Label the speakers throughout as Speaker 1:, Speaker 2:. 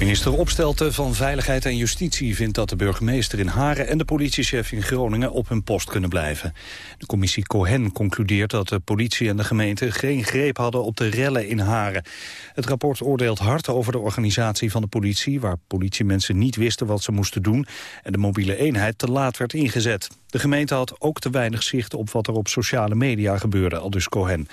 Speaker 1: Minister Opstelten van Veiligheid en Justitie vindt dat de burgemeester in Haren en de politiechef in Groningen op hun post kunnen blijven. De commissie Cohen concludeert dat de politie en de gemeente geen greep hadden op de rellen in Haren. Het rapport oordeelt hard over de organisatie van de politie, waar politiemensen niet wisten wat ze moesten doen en de mobiele eenheid te laat werd ingezet. De gemeente had ook te weinig zicht op wat er op sociale media gebeurde, aldus Cohen.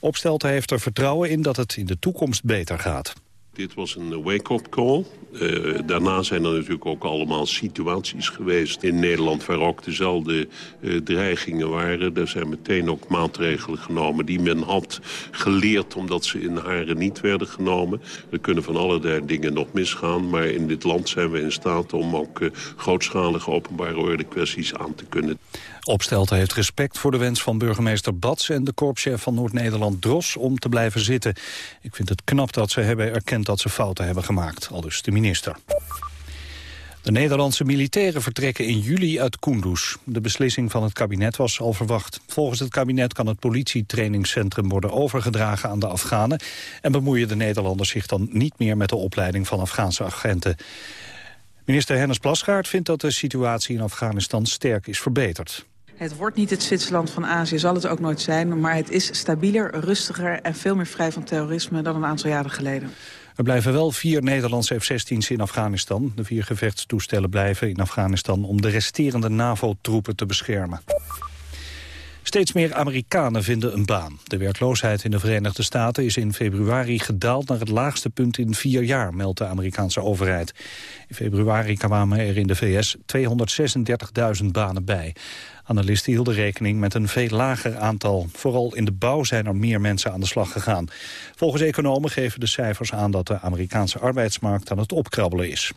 Speaker 1: Opstelten heeft er vertrouwen in dat het in de toekomst beter gaat.
Speaker 2: Dit was een wake-up call. Uh, daarna zijn er natuurlijk ook allemaal situaties geweest in Nederland... waar ook dezelfde uh, dreigingen waren. Er zijn meteen ook maatregelen genomen die men had geleerd... omdat ze in haren niet werden genomen. Er kunnen van allerlei dingen nog misgaan... maar in dit land zijn we in staat om ook uh, grootschalige openbare orde kwesties aan te kunnen.
Speaker 1: Opstelten heeft respect voor de wens van burgemeester Bats... en de korpschef van Noord-Nederland Dros om te blijven zitten. Ik vind het knap dat ze hebben erkend dat ze fouten hebben gemaakt, al dus de minister. De Nederlandse militairen vertrekken in juli uit Kunduz. De beslissing van het kabinet was al verwacht. Volgens het kabinet kan het politietrainingscentrum worden overgedragen aan de Afghanen... en bemoeien de Nederlanders zich dan niet meer met de opleiding van Afghaanse agenten. Minister Hennis Plasgaard vindt dat de situatie in Afghanistan sterk is verbeterd.
Speaker 3: Het wordt niet het Zwitserland van Azië, zal het ook nooit zijn... maar het is stabieler, rustiger en veel meer vrij van terrorisme dan een aantal jaren geleden.
Speaker 1: Er blijven wel vier Nederlandse F-16's in Afghanistan. De vier gevechtstoestellen blijven in Afghanistan om de resterende NAVO-troepen te beschermen. Steeds meer Amerikanen vinden een baan. De werkloosheid in de Verenigde Staten is in februari gedaald naar het laagste punt in vier jaar, meldt de Amerikaanse overheid. In februari kwamen er in de VS 236.000 banen bij. Analisten hielden rekening met een veel lager aantal. Vooral in de bouw zijn er meer mensen aan de slag gegaan. Volgens economen geven de cijfers aan dat de Amerikaanse arbeidsmarkt aan het opkrabbelen is.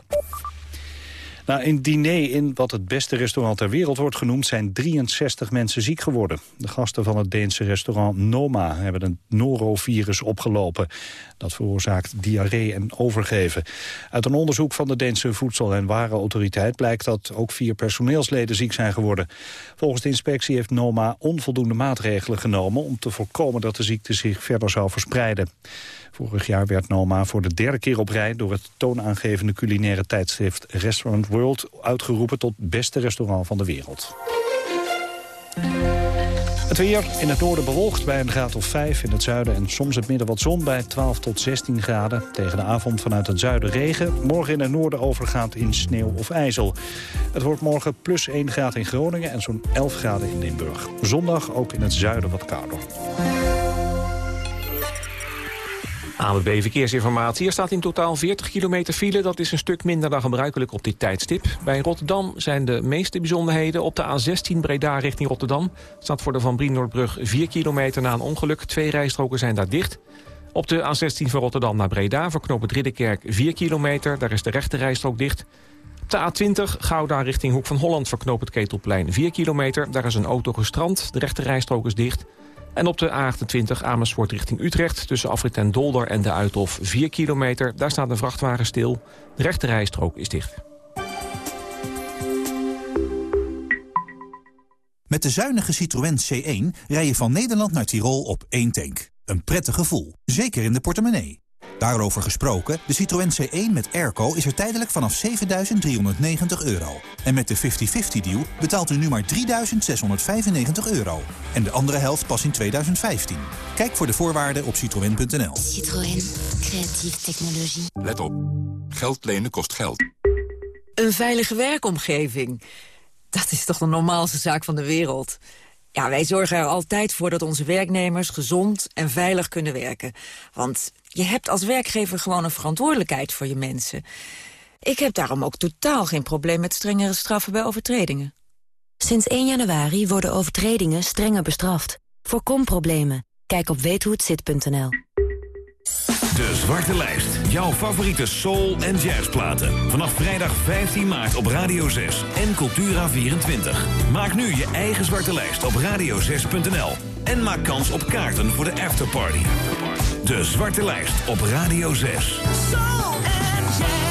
Speaker 1: Na een diner in wat het beste restaurant ter wereld wordt genoemd... zijn 63 mensen ziek geworden. De gasten van het Deense restaurant Noma hebben een norovirus opgelopen. Dat veroorzaakt diarree en overgeven. Uit een onderzoek van de Deense Voedsel- en Warenautoriteit... blijkt dat ook vier personeelsleden ziek zijn geworden. Volgens de inspectie heeft Noma onvoldoende maatregelen genomen... om te voorkomen dat de ziekte zich verder zou verspreiden. Vorig jaar werd Noma voor de derde keer op rij... door het toonaangevende culinaire tijdschrift Restaurant World... uitgeroepen tot beste restaurant van de wereld. Het weer in het noorden bewolkt bij een graad of 5. In het zuiden en soms het midden wat zon bij 12 tot 16 graden. Tegen de avond vanuit het zuiden regen. Morgen in het noorden overgaat in sneeuw of ijzel. Het wordt morgen plus 1 graad in Groningen en zo'n 11 graden in Limburg. Zondag ook in het zuiden wat kouder.
Speaker 4: ANWB Verkeersinformatie. Er staat in totaal 40 kilometer file. Dat is een stuk minder dan gebruikelijk op dit tijdstip. Bij Rotterdam zijn de meeste bijzonderheden. Op de A16 Breda richting Rotterdam staat voor de Van Brienoordbrug 4 kilometer na een ongeluk. Twee rijstroken zijn daar dicht. Op de A16 van Rotterdam naar Breda voor knooppunt Ridderkerk 4 kilometer. Daar is de rechte rijstrook dicht. Op de A20 Gouda richting Hoek van Holland voor knooppunt Ketelplein 4 kilometer. Daar is een auto gestrand. De rechte rijstrook is dicht. En op de A28 Amersfoort richting Utrecht... tussen Afrit en Dolder en de Uithof 4 kilometer. Daar staat een vrachtwagen stil. De rechte rijstrook is dicht.
Speaker 5: Met de zuinige Citroën C1 rij je van Nederland naar Tirol op één tank. Een prettig gevoel, zeker in de portemonnee. Daarover gesproken, de Citroën C1 met airco is er tijdelijk vanaf 7.390 euro. En met de 50-50 deal betaalt u nu maar 3.695 euro. En de andere helft pas in 2015. Kijk voor de voorwaarden op citroën.nl.
Speaker 6: Citroën. Creatieve technologie.
Speaker 7: Let op. Geld lenen kost geld.
Speaker 8: Een veilige werkomgeving. Dat is toch de normaalste zaak van de wereld. Ja, wij zorgen er altijd voor dat onze werknemers gezond en veilig kunnen werken. Want je hebt als werkgever gewoon een verantwoordelijkheid voor je mensen. Ik heb daarom ook totaal geen probleem met strengere straffen bij overtredingen.
Speaker 6: Sinds 1 januari worden overtredingen strenger bestraft. Voorkom problemen. Kijk op weethohetzit.nl.
Speaker 9: De Zwarte Lijst. Jouw favoriete soul- en jazzplaten. Vanaf vrijdag 15 maart op Radio 6 en Cultura24. Maak nu je eigen Zwarte Lijst op radio6.nl. En maak kans op kaarten voor de afterparty. De Zwarte Lijst op Radio 6.
Speaker 10: Soul and jazz.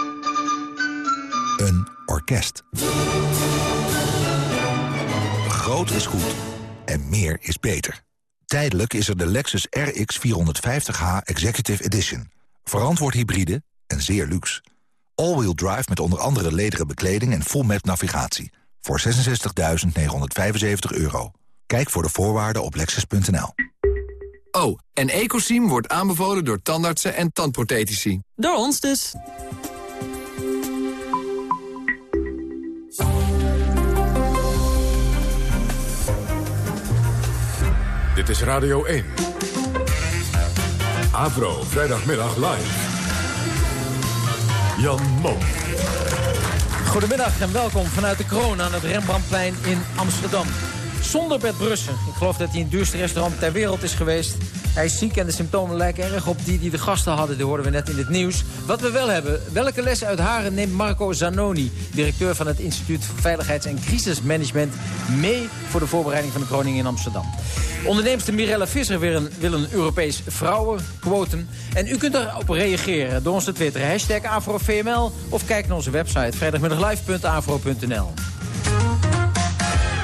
Speaker 11: Een orkest. Groot is goed en meer is beter. Tijdelijk is er de Lexus RX 450h Executive Edition. Verantwoord hybride en zeer luxe. All-wheel drive met onder andere lederen bekleding en full map navigatie. Voor 66.975 euro. Kijk voor de voorwaarden op lexus.nl.
Speaker 10: Oh, en Ecosim wordt aanbevolen door tandartsen en tandprothetici.
Speaker 12: Door ons dus.
Speaker 13: Dit is Radio 1. Avro, vrijdagmiddag live. Jan Mom.
Speaker 14: Goedemiddag en welkom vanuit de kroon aan het Rembrandtplein in Amsterdam. Zonder Bert Brussen. Ik geloof dat hij het duurste restaurant ter wereld is geweest. Hij is ziek en de symptomen lijken erg op die die de gasten hadden. Die hoorden we net in het nieuws. Wat we wel hebben. Welke lessen uit Haren neemt Marco Zanoni... directeur van het Instituut voor Veiligheids- en Crisismanagement... mee voor de voorbereiding van de kroning in Amsterdam. Onderneemster Mirella Visser wil een, Europees vrouwenquotum. En u kunt erop reageren door ons te twitteren. Hashtag AfroVML of kijk naar onze website vrijdagmiddaglive.afro.nl.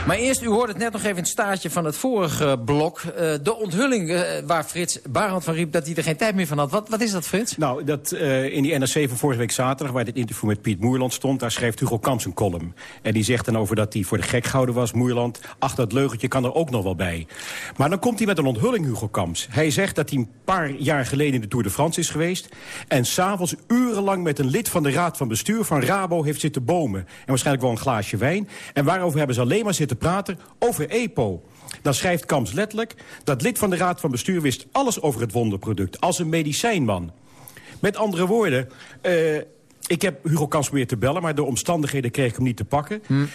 Speaker 14: Maar eerst, u hoorde het net nog even in het staartje van het vorige blok. Uh, de onthulling uh, waar Frits Barend van riep dat hij er geen tijd meer van had. Wat, wat is dat, Frits?
Speaker 15: Nou, dat, uh, in die NRC van vorige week zaterdag... waar dit interview met Piet Moerland stond... daar schreef Hugo Kamps een column. En die zegt dan over dat hij voor de gek gehouden was, Moerland. Ach, dat leugentje kan er ook nog wel bij. Maar dan komt hij met een onthulling, Hugo Kamps. Hij zegt dat hij een paar jaar geleden in de Tour de France is geweest... en s'avonds urenlang met een lid van de raad van bestuur van Rabo heeft zitten bomen. En waarschijnlijk wel een glaasje wijn. En waarover hebben ze alleen maar zitten praten over EPO. Dan schrijft Kamps letterlijk... dat lid van de Raad van Bestuur wist alles over het wonderproduct. Als een medicijnman. Met andere woorden... Uh, ik heb Hugo Kamps weer te bellen... maar door omstandigheden kreeg ik hem niet te pakken.
Speaker 14: Hm.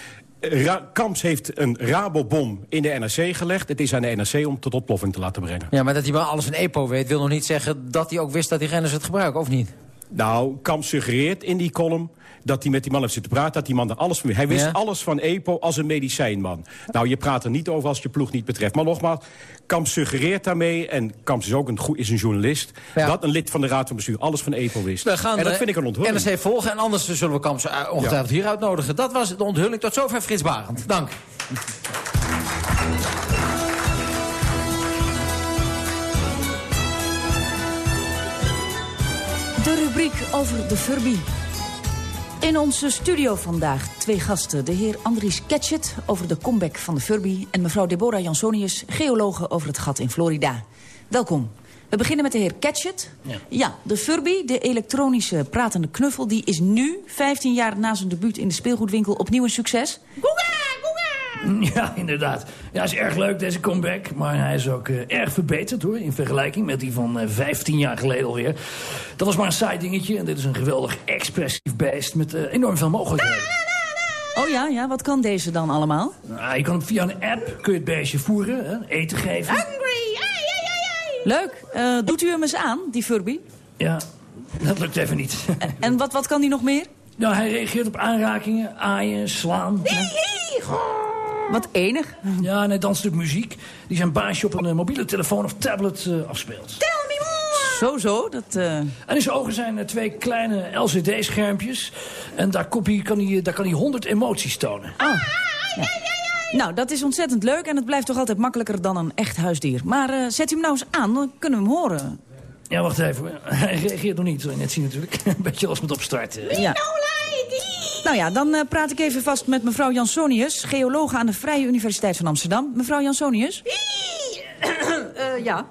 Speaker 15: Ra Kamps heeft een Rabobom in de NRC gelegd. Het is aan de NRC om tot ontploffing te laten brengen.
Speaker 14: Ja, maar dat hij wel alles van EPO weet... wil nog niet zeggen dat hij ook wist dat die renners het gebruiken, of niet?
Speaker 15: Nou, Kamp suggereert in die column dat hij met die man heeft zitten praten... dat die man er alles van Hij wist
Speaker 14: Ja.
Speaker 15: alles van EPO als een medicijnman. Nou, je praat er niet over als je ploeg niet betreft. Maar nogmaals, Kamp suggereert daarmee... en Kamp is ook een, is een journalist...
Speaker 14: Ja.
Speaker 15: dat een lid van de Raad van Bestuur alles van EPO wist.
Speaker 14: We gaan
Speaker 15: en dat vind ik een onthulling.
Speaker 14: NRC volgen en anders zullen we Kamps eh, ongetwijfeld hier uitnodigen. Dat was de onthulling. Tot zover Frits Barend. Dank.
Speaker 16: De rubriek over de Furby. In onze studio vandaag twee gasten. De heer Andries Ketchet over de comeback van de Furby... en mevrouw Deborah Jansonius, geologe over het gat in Florida. Welkom. We beginnen met de heer Ketchet.
Speaker 17: Ja.
Speaker 16: de Furby, de elektronische pratende knuffel... die is nu, 15 jaar na zijn debuut in de speelgoedwinkel, opnieuw een succes.
Speaker 17: Ja, inderdaad. Ja, is erg leuk deze comeback. Maar hij is ook eh, erg verbeterd hoor. In vergelijking met die van eh, 15 jaar geleden alweer. Dat was maar een saai dingetje. En dit is een geweldig expressief beest met eh, enorm veel mogelijkheden.
Speaker 16: Oh ja, ja, wat kan deze dan allemaal?
Speaker 17: Nou, je kan hem via een app kun je het beestje voeren, hè, eten geven.
Speaker 16: Leuk. Eh, doet u hem eens aan, die Furby?
Speaker 17: Ja, dat lukt even niet.
Speaker 16: En wat, wat kan die nog meer?
Speaker 17: Nou, hij reageert op aanrakingen, aaien, slaan.
Speaker 16: Wat enig.
Speaker 17: Ja, en hij danst op muziek die zijn baasje op een eh, mobiele telefoon of tablet eh, afspeelt.
Speaker 16: Zo, zo. Dat, eh,
Speaker 17: En in zijn ogen zijn er twee kleine LCD-schermpjes. En daar, kan hij, kan hij, daar kan hij 100 emoties tonen.
Speaker 16: Nou, dat is ontzettend leuk en het blijft toch altijd makkelijker dan een echt huisdier. Maar eh, zet hem nou eens aan, dan kunnen we hem horen.
Speaker 17: Ja, wacht even. Hij reageert nog niet, zul je net zien natuurlijk. Een beetje los met opstarten.
Speaker 16: Ja. Nou ja, dan eh, praat ik even vast met mevrouw Jansonius, geologe aan de Vrije Universiteit van Amsterdam. Mevrouw Jansonius?
Speaker 18: Eh, ja.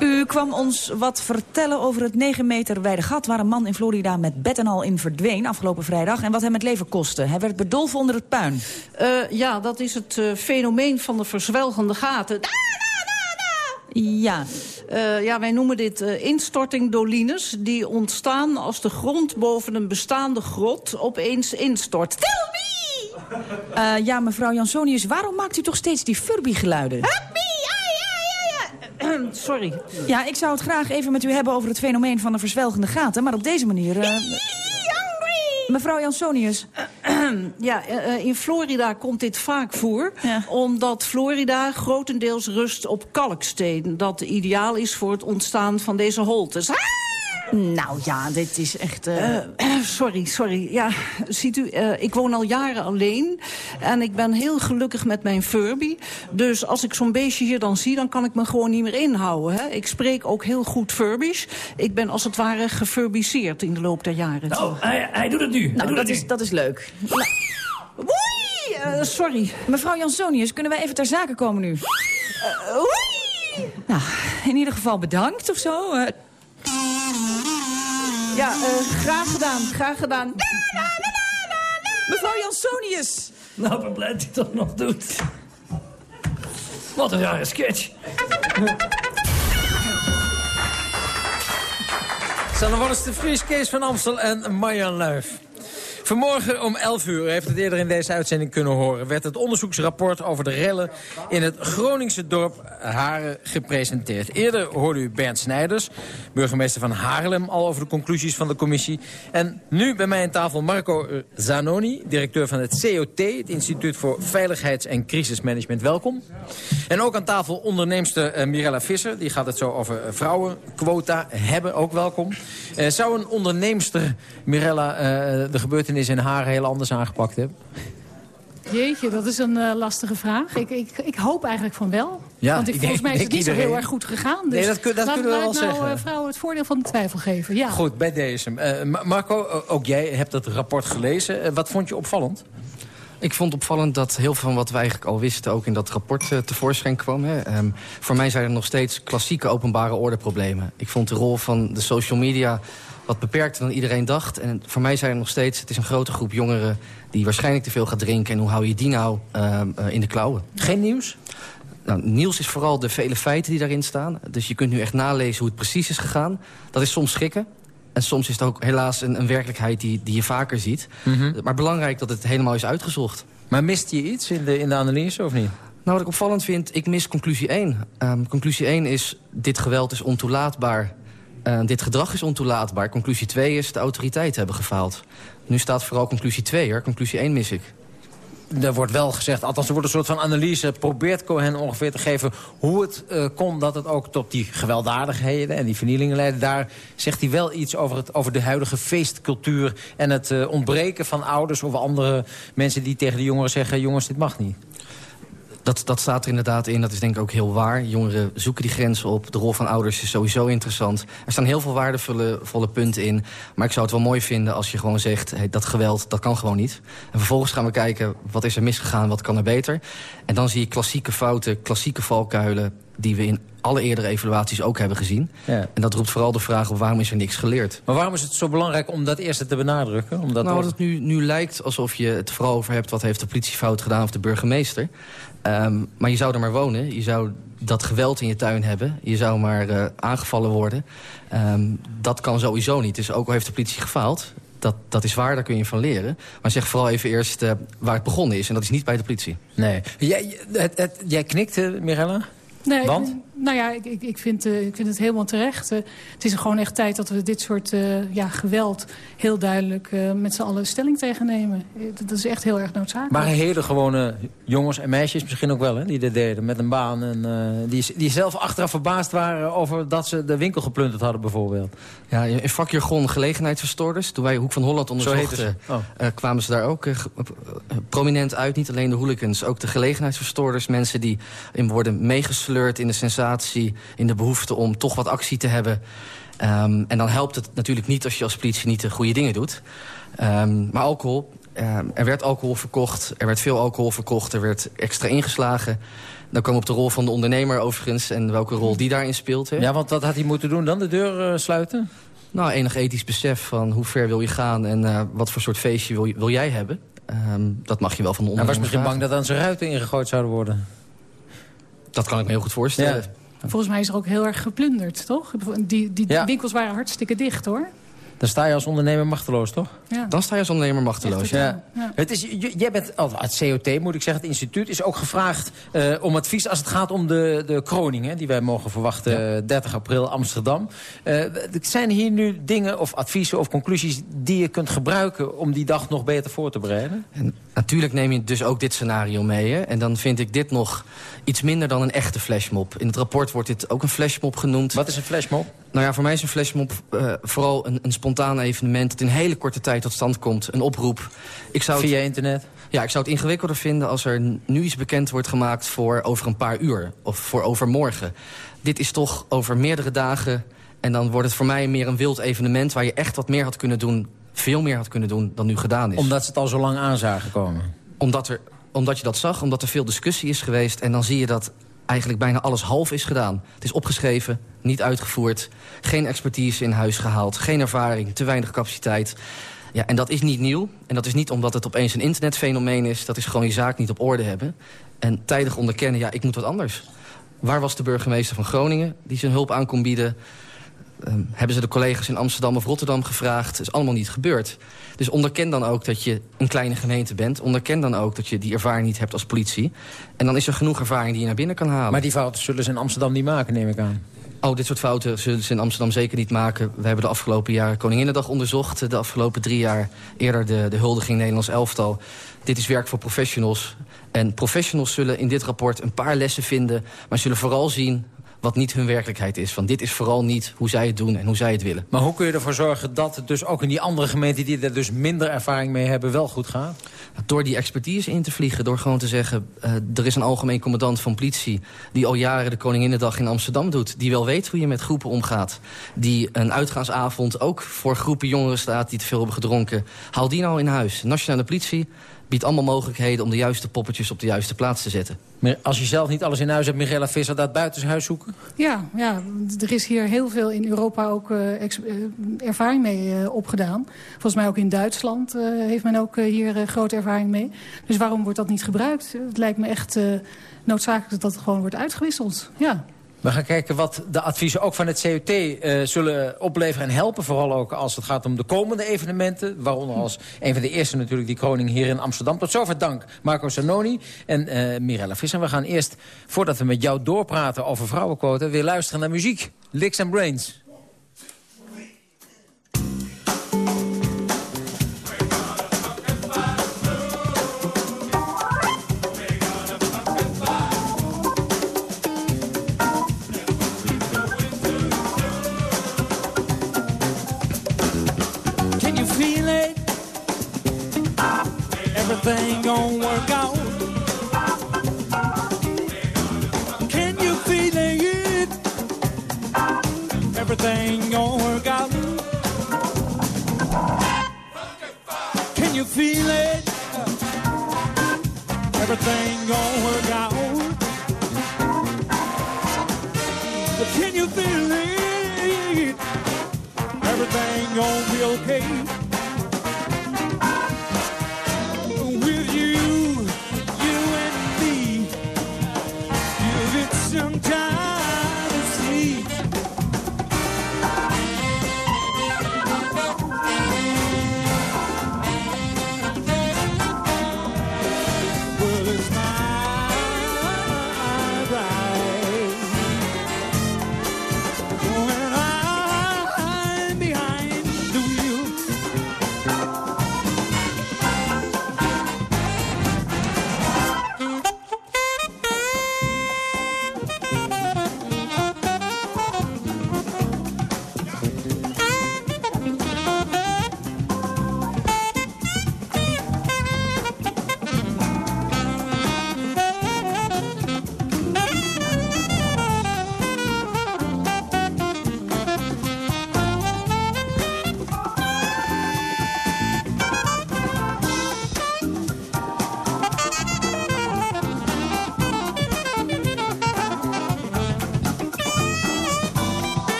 Speaker 16: U kwam ons wat vertellen over het 9 meter wijde gat... waar een man in Florida met bed en al in verdween afgelopen vrijdag... en wat hem het leven kostte. Hij werd bedolven onder het puin.
Speaker 18: Eh, ja, dat is het fenomeen van de verzwelgende gaten.
Speaker 16: Ja.
Speaker 18: Eh, ja, wij noemen dit eh instortingdolines... die ontstaan als de grond boven een bestaande grot opeens instort. Tell me
Speaker 16: Eh, ja, mevrouw Jansonius, waarom maakt u toch steeds die Furby-geluiden?
Speaker 18: Sorry.
Speaker 16: Ja, ik zou het graag even met u hebben over het fenomeen van de verzwelgende gaten, maar op deze manier... Mevrouw Jansonius.
Speaker 18: Ja, eh, eh, in Florida komt dit vaak voor. Omdat Florida grotendeels rust op kalksteen. Dat ideaal is voor het ontstaan van deze holtes.
Speaker 16: Nou ja, dit is echt... eh,
Speaker 18: sorry, sorry. Ja, ziet u, eh, ik woon al jaren alleen. En ik ben heel gelukkig met mijn Furby. Dus als ik zo'n beestje hier dan zie, dan kan ik me gewoon niet meer inhouden. Hè? Ik spreek ook heel goed Furbies. Ik ben als het ware gefurbiseerd in de loop der jaren.
Speaker 17: Nou, hij, hij doet het nu. hij
Speaker 16: Nou,
Speaker 17: doet
Speaker 16: dat
Speaker 17: het
Speaker 16: is,
Speaker 17: nu.
Speaker 16: dat is leuk.
Speaker 18: Woei! Eh, sorry.
Speaker 16: Mevrouw Jansonius, kunnen wij even ter zake komen nu? Nou, in ieder geval bedankt of zo.
Speaker 18: Ja, eh, graag gedaan, graag gedaan.
Speaker 16: Mevrouw Jansonius!
Speaker 17: Nou, ben blij dat hij dat nog doet. Wat een rare sketch.
Speaker 14: Sanne Wallis de Vries, Kees van Amstel en Marjan Luif. Vanmorgen om 11 uur, heeft het eerder in deze uitzending kunnen horen... werd het onderzoeksrapport over de rellen in het Groningse dorp Haren gepresenteerd. Eerder hoorde u Bernd Snijders, burgemeester van Haarlem... al over de conclusies van de commissie. En nu bij mij aan tafel Marco Zanoni, directeur van het COT... het Instituut voor Veiligheids- en Crisismanagement. Welkom. En ook aan tafel onderneemster eh, Mirella Visser. Die gaat het zo over eh, vrouwenquota hebben. Ook welkom. Eh, zou een onderneemster, Mirella, de gebeurtenissen in haar heel anders aangepakt hebben?
Speaker 19: Jeetje, dat is een eh, lastige vraag. Ik, ik, ik hoop eigenlijk van wel.
Speaker 14: Ja,
Speaker 19: Want ik,
Speaker 14: ik
Speaker 19: volgens mij is het niet zo heel erg goed gegaan. Dus
Speaker 14: Nee, dat kun- dat kunnen we wel
Speaker 19: nou,
Speaker 14: zeggen.
Speaker 19: eh, vrouwen het voordeel van de twijfel geven. Ja.
Speaker 14: Goed, bij deze. Eh, Ma- Marco, ook jij hebt het rapport gelezen. Wat vond je opvallend?
Speaker 20: Ik vond opvallend dat heel veel van wat we eigenlijk al wisten... ook in dat rapport tevoorschijn kwam. Hè. Ehm, voor mij zijn er nog steeds klassieke openbare ordeproblemen. Ik vond de rol van de social media wat beperkter dan iedereen dacht. En voor mij zijn er nog steeds... het is een grote groep jongeren die waarschijnlijk te veel gaat drinken... en hoe hou je die nou ehm, eh, in de klauwen?
Speaker 14: Geen nieuws?
Speaker 20: Nou, nieuws is vooral de vele feiten die daarin staan. Dus je kunt nu echt nalezen hoe het precies is gegaan. Dat is soms schrikken. En soms is het ook helaas een, een werkelijkheid die, die je vaker ziet. Maar belangrijk dat het helemaal is uitgezocht.
Speaker 14: Maar mist je iets in de, in de analyse of niet?
Speaker 20: Nou, wat ik opvallend vind, ik mis conclusie 1. Ehm, conclusie 1 is, dit geweld is ontoelaatbaar. Eh, dit gedrag is ontoelaatbaar. Conclusie 2 is, de autoriteiten hebben gefaald. Nu staat vooral conclusie 2 er. Conclusie 1 mis ik.
Speaker 14: Er wordt wel gezegd, althans er wordt een soort van analyse... probeert Cohen ongeveer te geven hoe het eh, kon dat het ook tot die gewelddadigheden... en die vernielingen leidde. Daar zegt hij wel iets over, het, over de huidige feestcultuur... en het eh, ontbreken van ouders of andere mensen die tegen de jongeren zeggen... jongens, dit mag niet.
Speaker 20: Dat, dat staat er inderdaad in, dat is denk ik ook heel waar. Jongeren zoeken die grenzen op. De rol van ouders is sowieso interessant. Er staan heel veel waardevolle volle punten in. Maar ik zou het wel mooi vinden als je gewoon zegt... Hey, dat geweld, dat kan gewoon niet. En vervolgens gaan we kijken, wat is er misgegaan, wat kan er beter. En dan zie je klassieke fouten, klassieke valkuilen... die we in alle eerdere evaluaties ook hebben gezien.
Speaker 14: Ja.
Speaker 20: En dat roept vooral de vraag op waarom is er niks geleerd.
Speaker 14: Maar waarom is het zo belangrijk om dat eerste te benadrukken? Omdat
Speaker 20: nou, dat het nu, nu lijkt alsof je het vooral over hebt... wat heeft de politie fout gedaan of de burgemeester. Ehm, maar je zou er maar wonen. Je zou dat geweld in je tuin hebben. Je zou maar eh, aangevallen worden. Ehm, dat kan sowieso niet. Dus ook al heeft de politie gefaald... Dat, dat is waar, daar kun je van leren. Maar zeg vooral even eerst eh, waar het begonnen is. En dat is niet bij de politie.
Speaker 14: Nee. Jij, het, het, jij knikte, Mirella?
Speaker 19: Nee,
Speaker 14: Want?
Speaker 19: Nou ja, ik, ik, ik, vind, eh, ik vind het helemaal terecht. Eh, het is gewoon echt tijd dat we dit soort eh, ja, geweld... heel duidelijk eh, met z'n allen stelling tegennemen. Dat is echt heel erg noodzakelijk.
Speaker 14: Maar hele gewone jongens en meisjes misschien ook wel, hè, die dit deden. Met een baan. En, eh, die, die zelf achteraf verbaasd waren over dat ze de winkel geplunderd hadden bijvoorbeeld.
Speaker 20: Ja, in vakjargon gelegenheidsverstoorders. Toen wij Hoek van Holland onderzochten...
Speaker 14: Oh.
Speaker 20: eh, kwamen ze daar ook prominent uit. Niet alleen de hooligans, ook de gelegenheidsverstoorders. Mensen die in worden meegesleurd in de sensatie... in de behoefte om toch wat actie te hebben. Ehm, en dan helpt het natuurlijk niet als je als politie niet de goede dingen doet. Ehm, maar alcohol, ehm, er werd alcohol verkocht. Er werd veel alcohol verkocht. Er werd extra ingeslagen. Dan komen we op de rol van de ondernemer overigens... en welke rol die daarin speelt.
Speaker 14: Ja, want wat had hij moeten doen dan? De deur eh, sluiten?
Speaker 20: Nou, enig ethisch besef van hoe ver wil je gaan... en eh, wat voor soort feestje wil, je- wil jij hebben. Dat mag je wel van de
Speaker 14: Hij was
Speaker 20: ondernemer
Speaker 14: misschien bang dat aan zijn ruiten ingegooid zouden worden.
Speaker 20: Dat kan ik me heel goed voorstellen.
Speaker 14: Ja.
Speaker 19: Volgens mij is er ook heel erg geplunderd, toch? Die, die
Speaker 14: Ja.
Speaker 19: winkels waren hartstikke dicht, hoor.
Speaker 14: Dan sta je als ondernemer machteloos, toch?
Speaker 19: Ja.
Speaker 20: Dan sta je als ondernemer machteloos.
Speaker 14: Ja. Het is, jij bent, oh, het COT moet ik zeggen, het instituut is ook gevraagd eh, om advies als het gaat om de, de kroning, hè, die wij mogen verwachten, eh, 30 april Amsterdam. Eh, zijn hier nu dingen of adviezen of conclusies die je kunt gebruiken om die dag nog beter voor te bereiden?
Speaker 20: En natuurlijk neem je dus ook dit scenario mee. Hè? En dan vind ik dit nog iets minder dan een echte flashmob. In het rapport wordt dit ook een flashmob genoemd.
Speaker 14: Wat is een flashmob?
Speaker 20: Nou ja, voor mij is een flashmob eh, vooral een, een spontaan evenement... dat in hele korte tijd tot stand komt. Een oproep. Ik zou het,
Speaker 14: Via internet?
Speaker 20: Ja, ik zou het ingewikkelder vinden als er nu iets bekend wordt gemaakt... voor over een paar uur of voor overmorgen. Dit is toch over meerdere dagen... en dan wordt het voor mij meer een wild evenement... waar je echt wat meer had kunnen doen, veel meer had kunnen doen dan nu gedaan is.
Speaker 14: Omdat ze het al zo lang aan zagen komen?
Speaker 20: Omdat, er, omdat je dat zag, omdat er veel discussie is geweest... en dan zie je dat eigenlijk bijna alles half is gedaan. Het is opgeschreven, niet uitgevoerd, geen expertise in huis gehaald... geen ervaring, te weinig capaciteit. Ja, en dat is niet nieuw. En dat is niet omdat het opeens een internetfenomeen is. Dat is gewoon je zaak niet op orde hebben. En tijdig onderkennen, ja, ik moet wat anders. Waar was de burgemeester van Groningen die zijn hulp aan kon bieden? Ehm, hebben ze de collega's in Amsterdam of Rotterdam gevraagd? Dat is allemaal niet gebeurd. Dus onderken dan ook dat je een kleine gemeente bent. Onderken dan ook dat je die ervaring niet hebt als politie. En dan is er genoeg ervaring die je naar binnen kan halen.
Speaker 14: Maar die fouten zullen ze in Amsterdam niet maken, neem ik aan.
Speaker 20: Oh, dit soort fouten zullen ze in Amsterdam zeker niet maken. We hebben de afgelopen jaar Koninginnedag onderzocht. De afgelopen drie jaar eerder de, de huldiging Nederlands elftal. Dit is werk voor professionals. En professionals zullen in dit rapport een paar lessen vinden... maar zullen vooral zien wat niet hun werkelijkheid is. Want dit is vooral niet hoe zij het doen en hoe zij het willen.
Speaker 14: Maar hoe kun je ervoor zorgen dat het dus ook in die andere gemeenten... die er dus minder ervaring mee hebben, wel goed gaat?
Speaker 20: Door die expertise in te vliegen. Door gewoon te zeggen, uh, er is een algemeen commandant van politie... die al jaren de Koninginnedag in Amsterdam doet. Die wel weet hoe je met groepen omgaat. Die een uitgaansavond ook voor groepen jongeren staat... die te veel hebben gedronken. Haal die nou in huis. Nationale politie biedt allemaal mogelijkheden... om de juiste poppetjes op de juiste plaats te zetten.
Speaker 14: Maar als je zelf niet alles in huis hebt, Michela Visser... dat buitenshuis zoeken?
Speaker 19: Ja, ja, er is hier heel veel in Europa ook uh, ex, uh, ervaring mee uh, opgedaan. Volgens mij ook in Duitsland heeft men ook hier grote ervaring mee. Dus waarom wordt dat niet gebruikt? Het lijkt me echt noodzakelijk dat het gewoon wordt uitgewisseld. Ja.
Speaker 14: We gaan kijken wat de adviezen ook van het CUT uh, zullen opleveren en helpen. Vooral ook als het gaat om de komende evenementen. Waaronder als een van de eerste natuurlijk die kroning hier in Amsterdam. Tot zover dank Marco Zanoni en uh, Mirella Visser. We gaan eerst, voordat we met jou doorpraten over vrouwenquoten... weer luisteren naar muziek. Licks and Brains.
Speaker 21: Everything gonna work out. But can you feel it? Everything gonna be okay.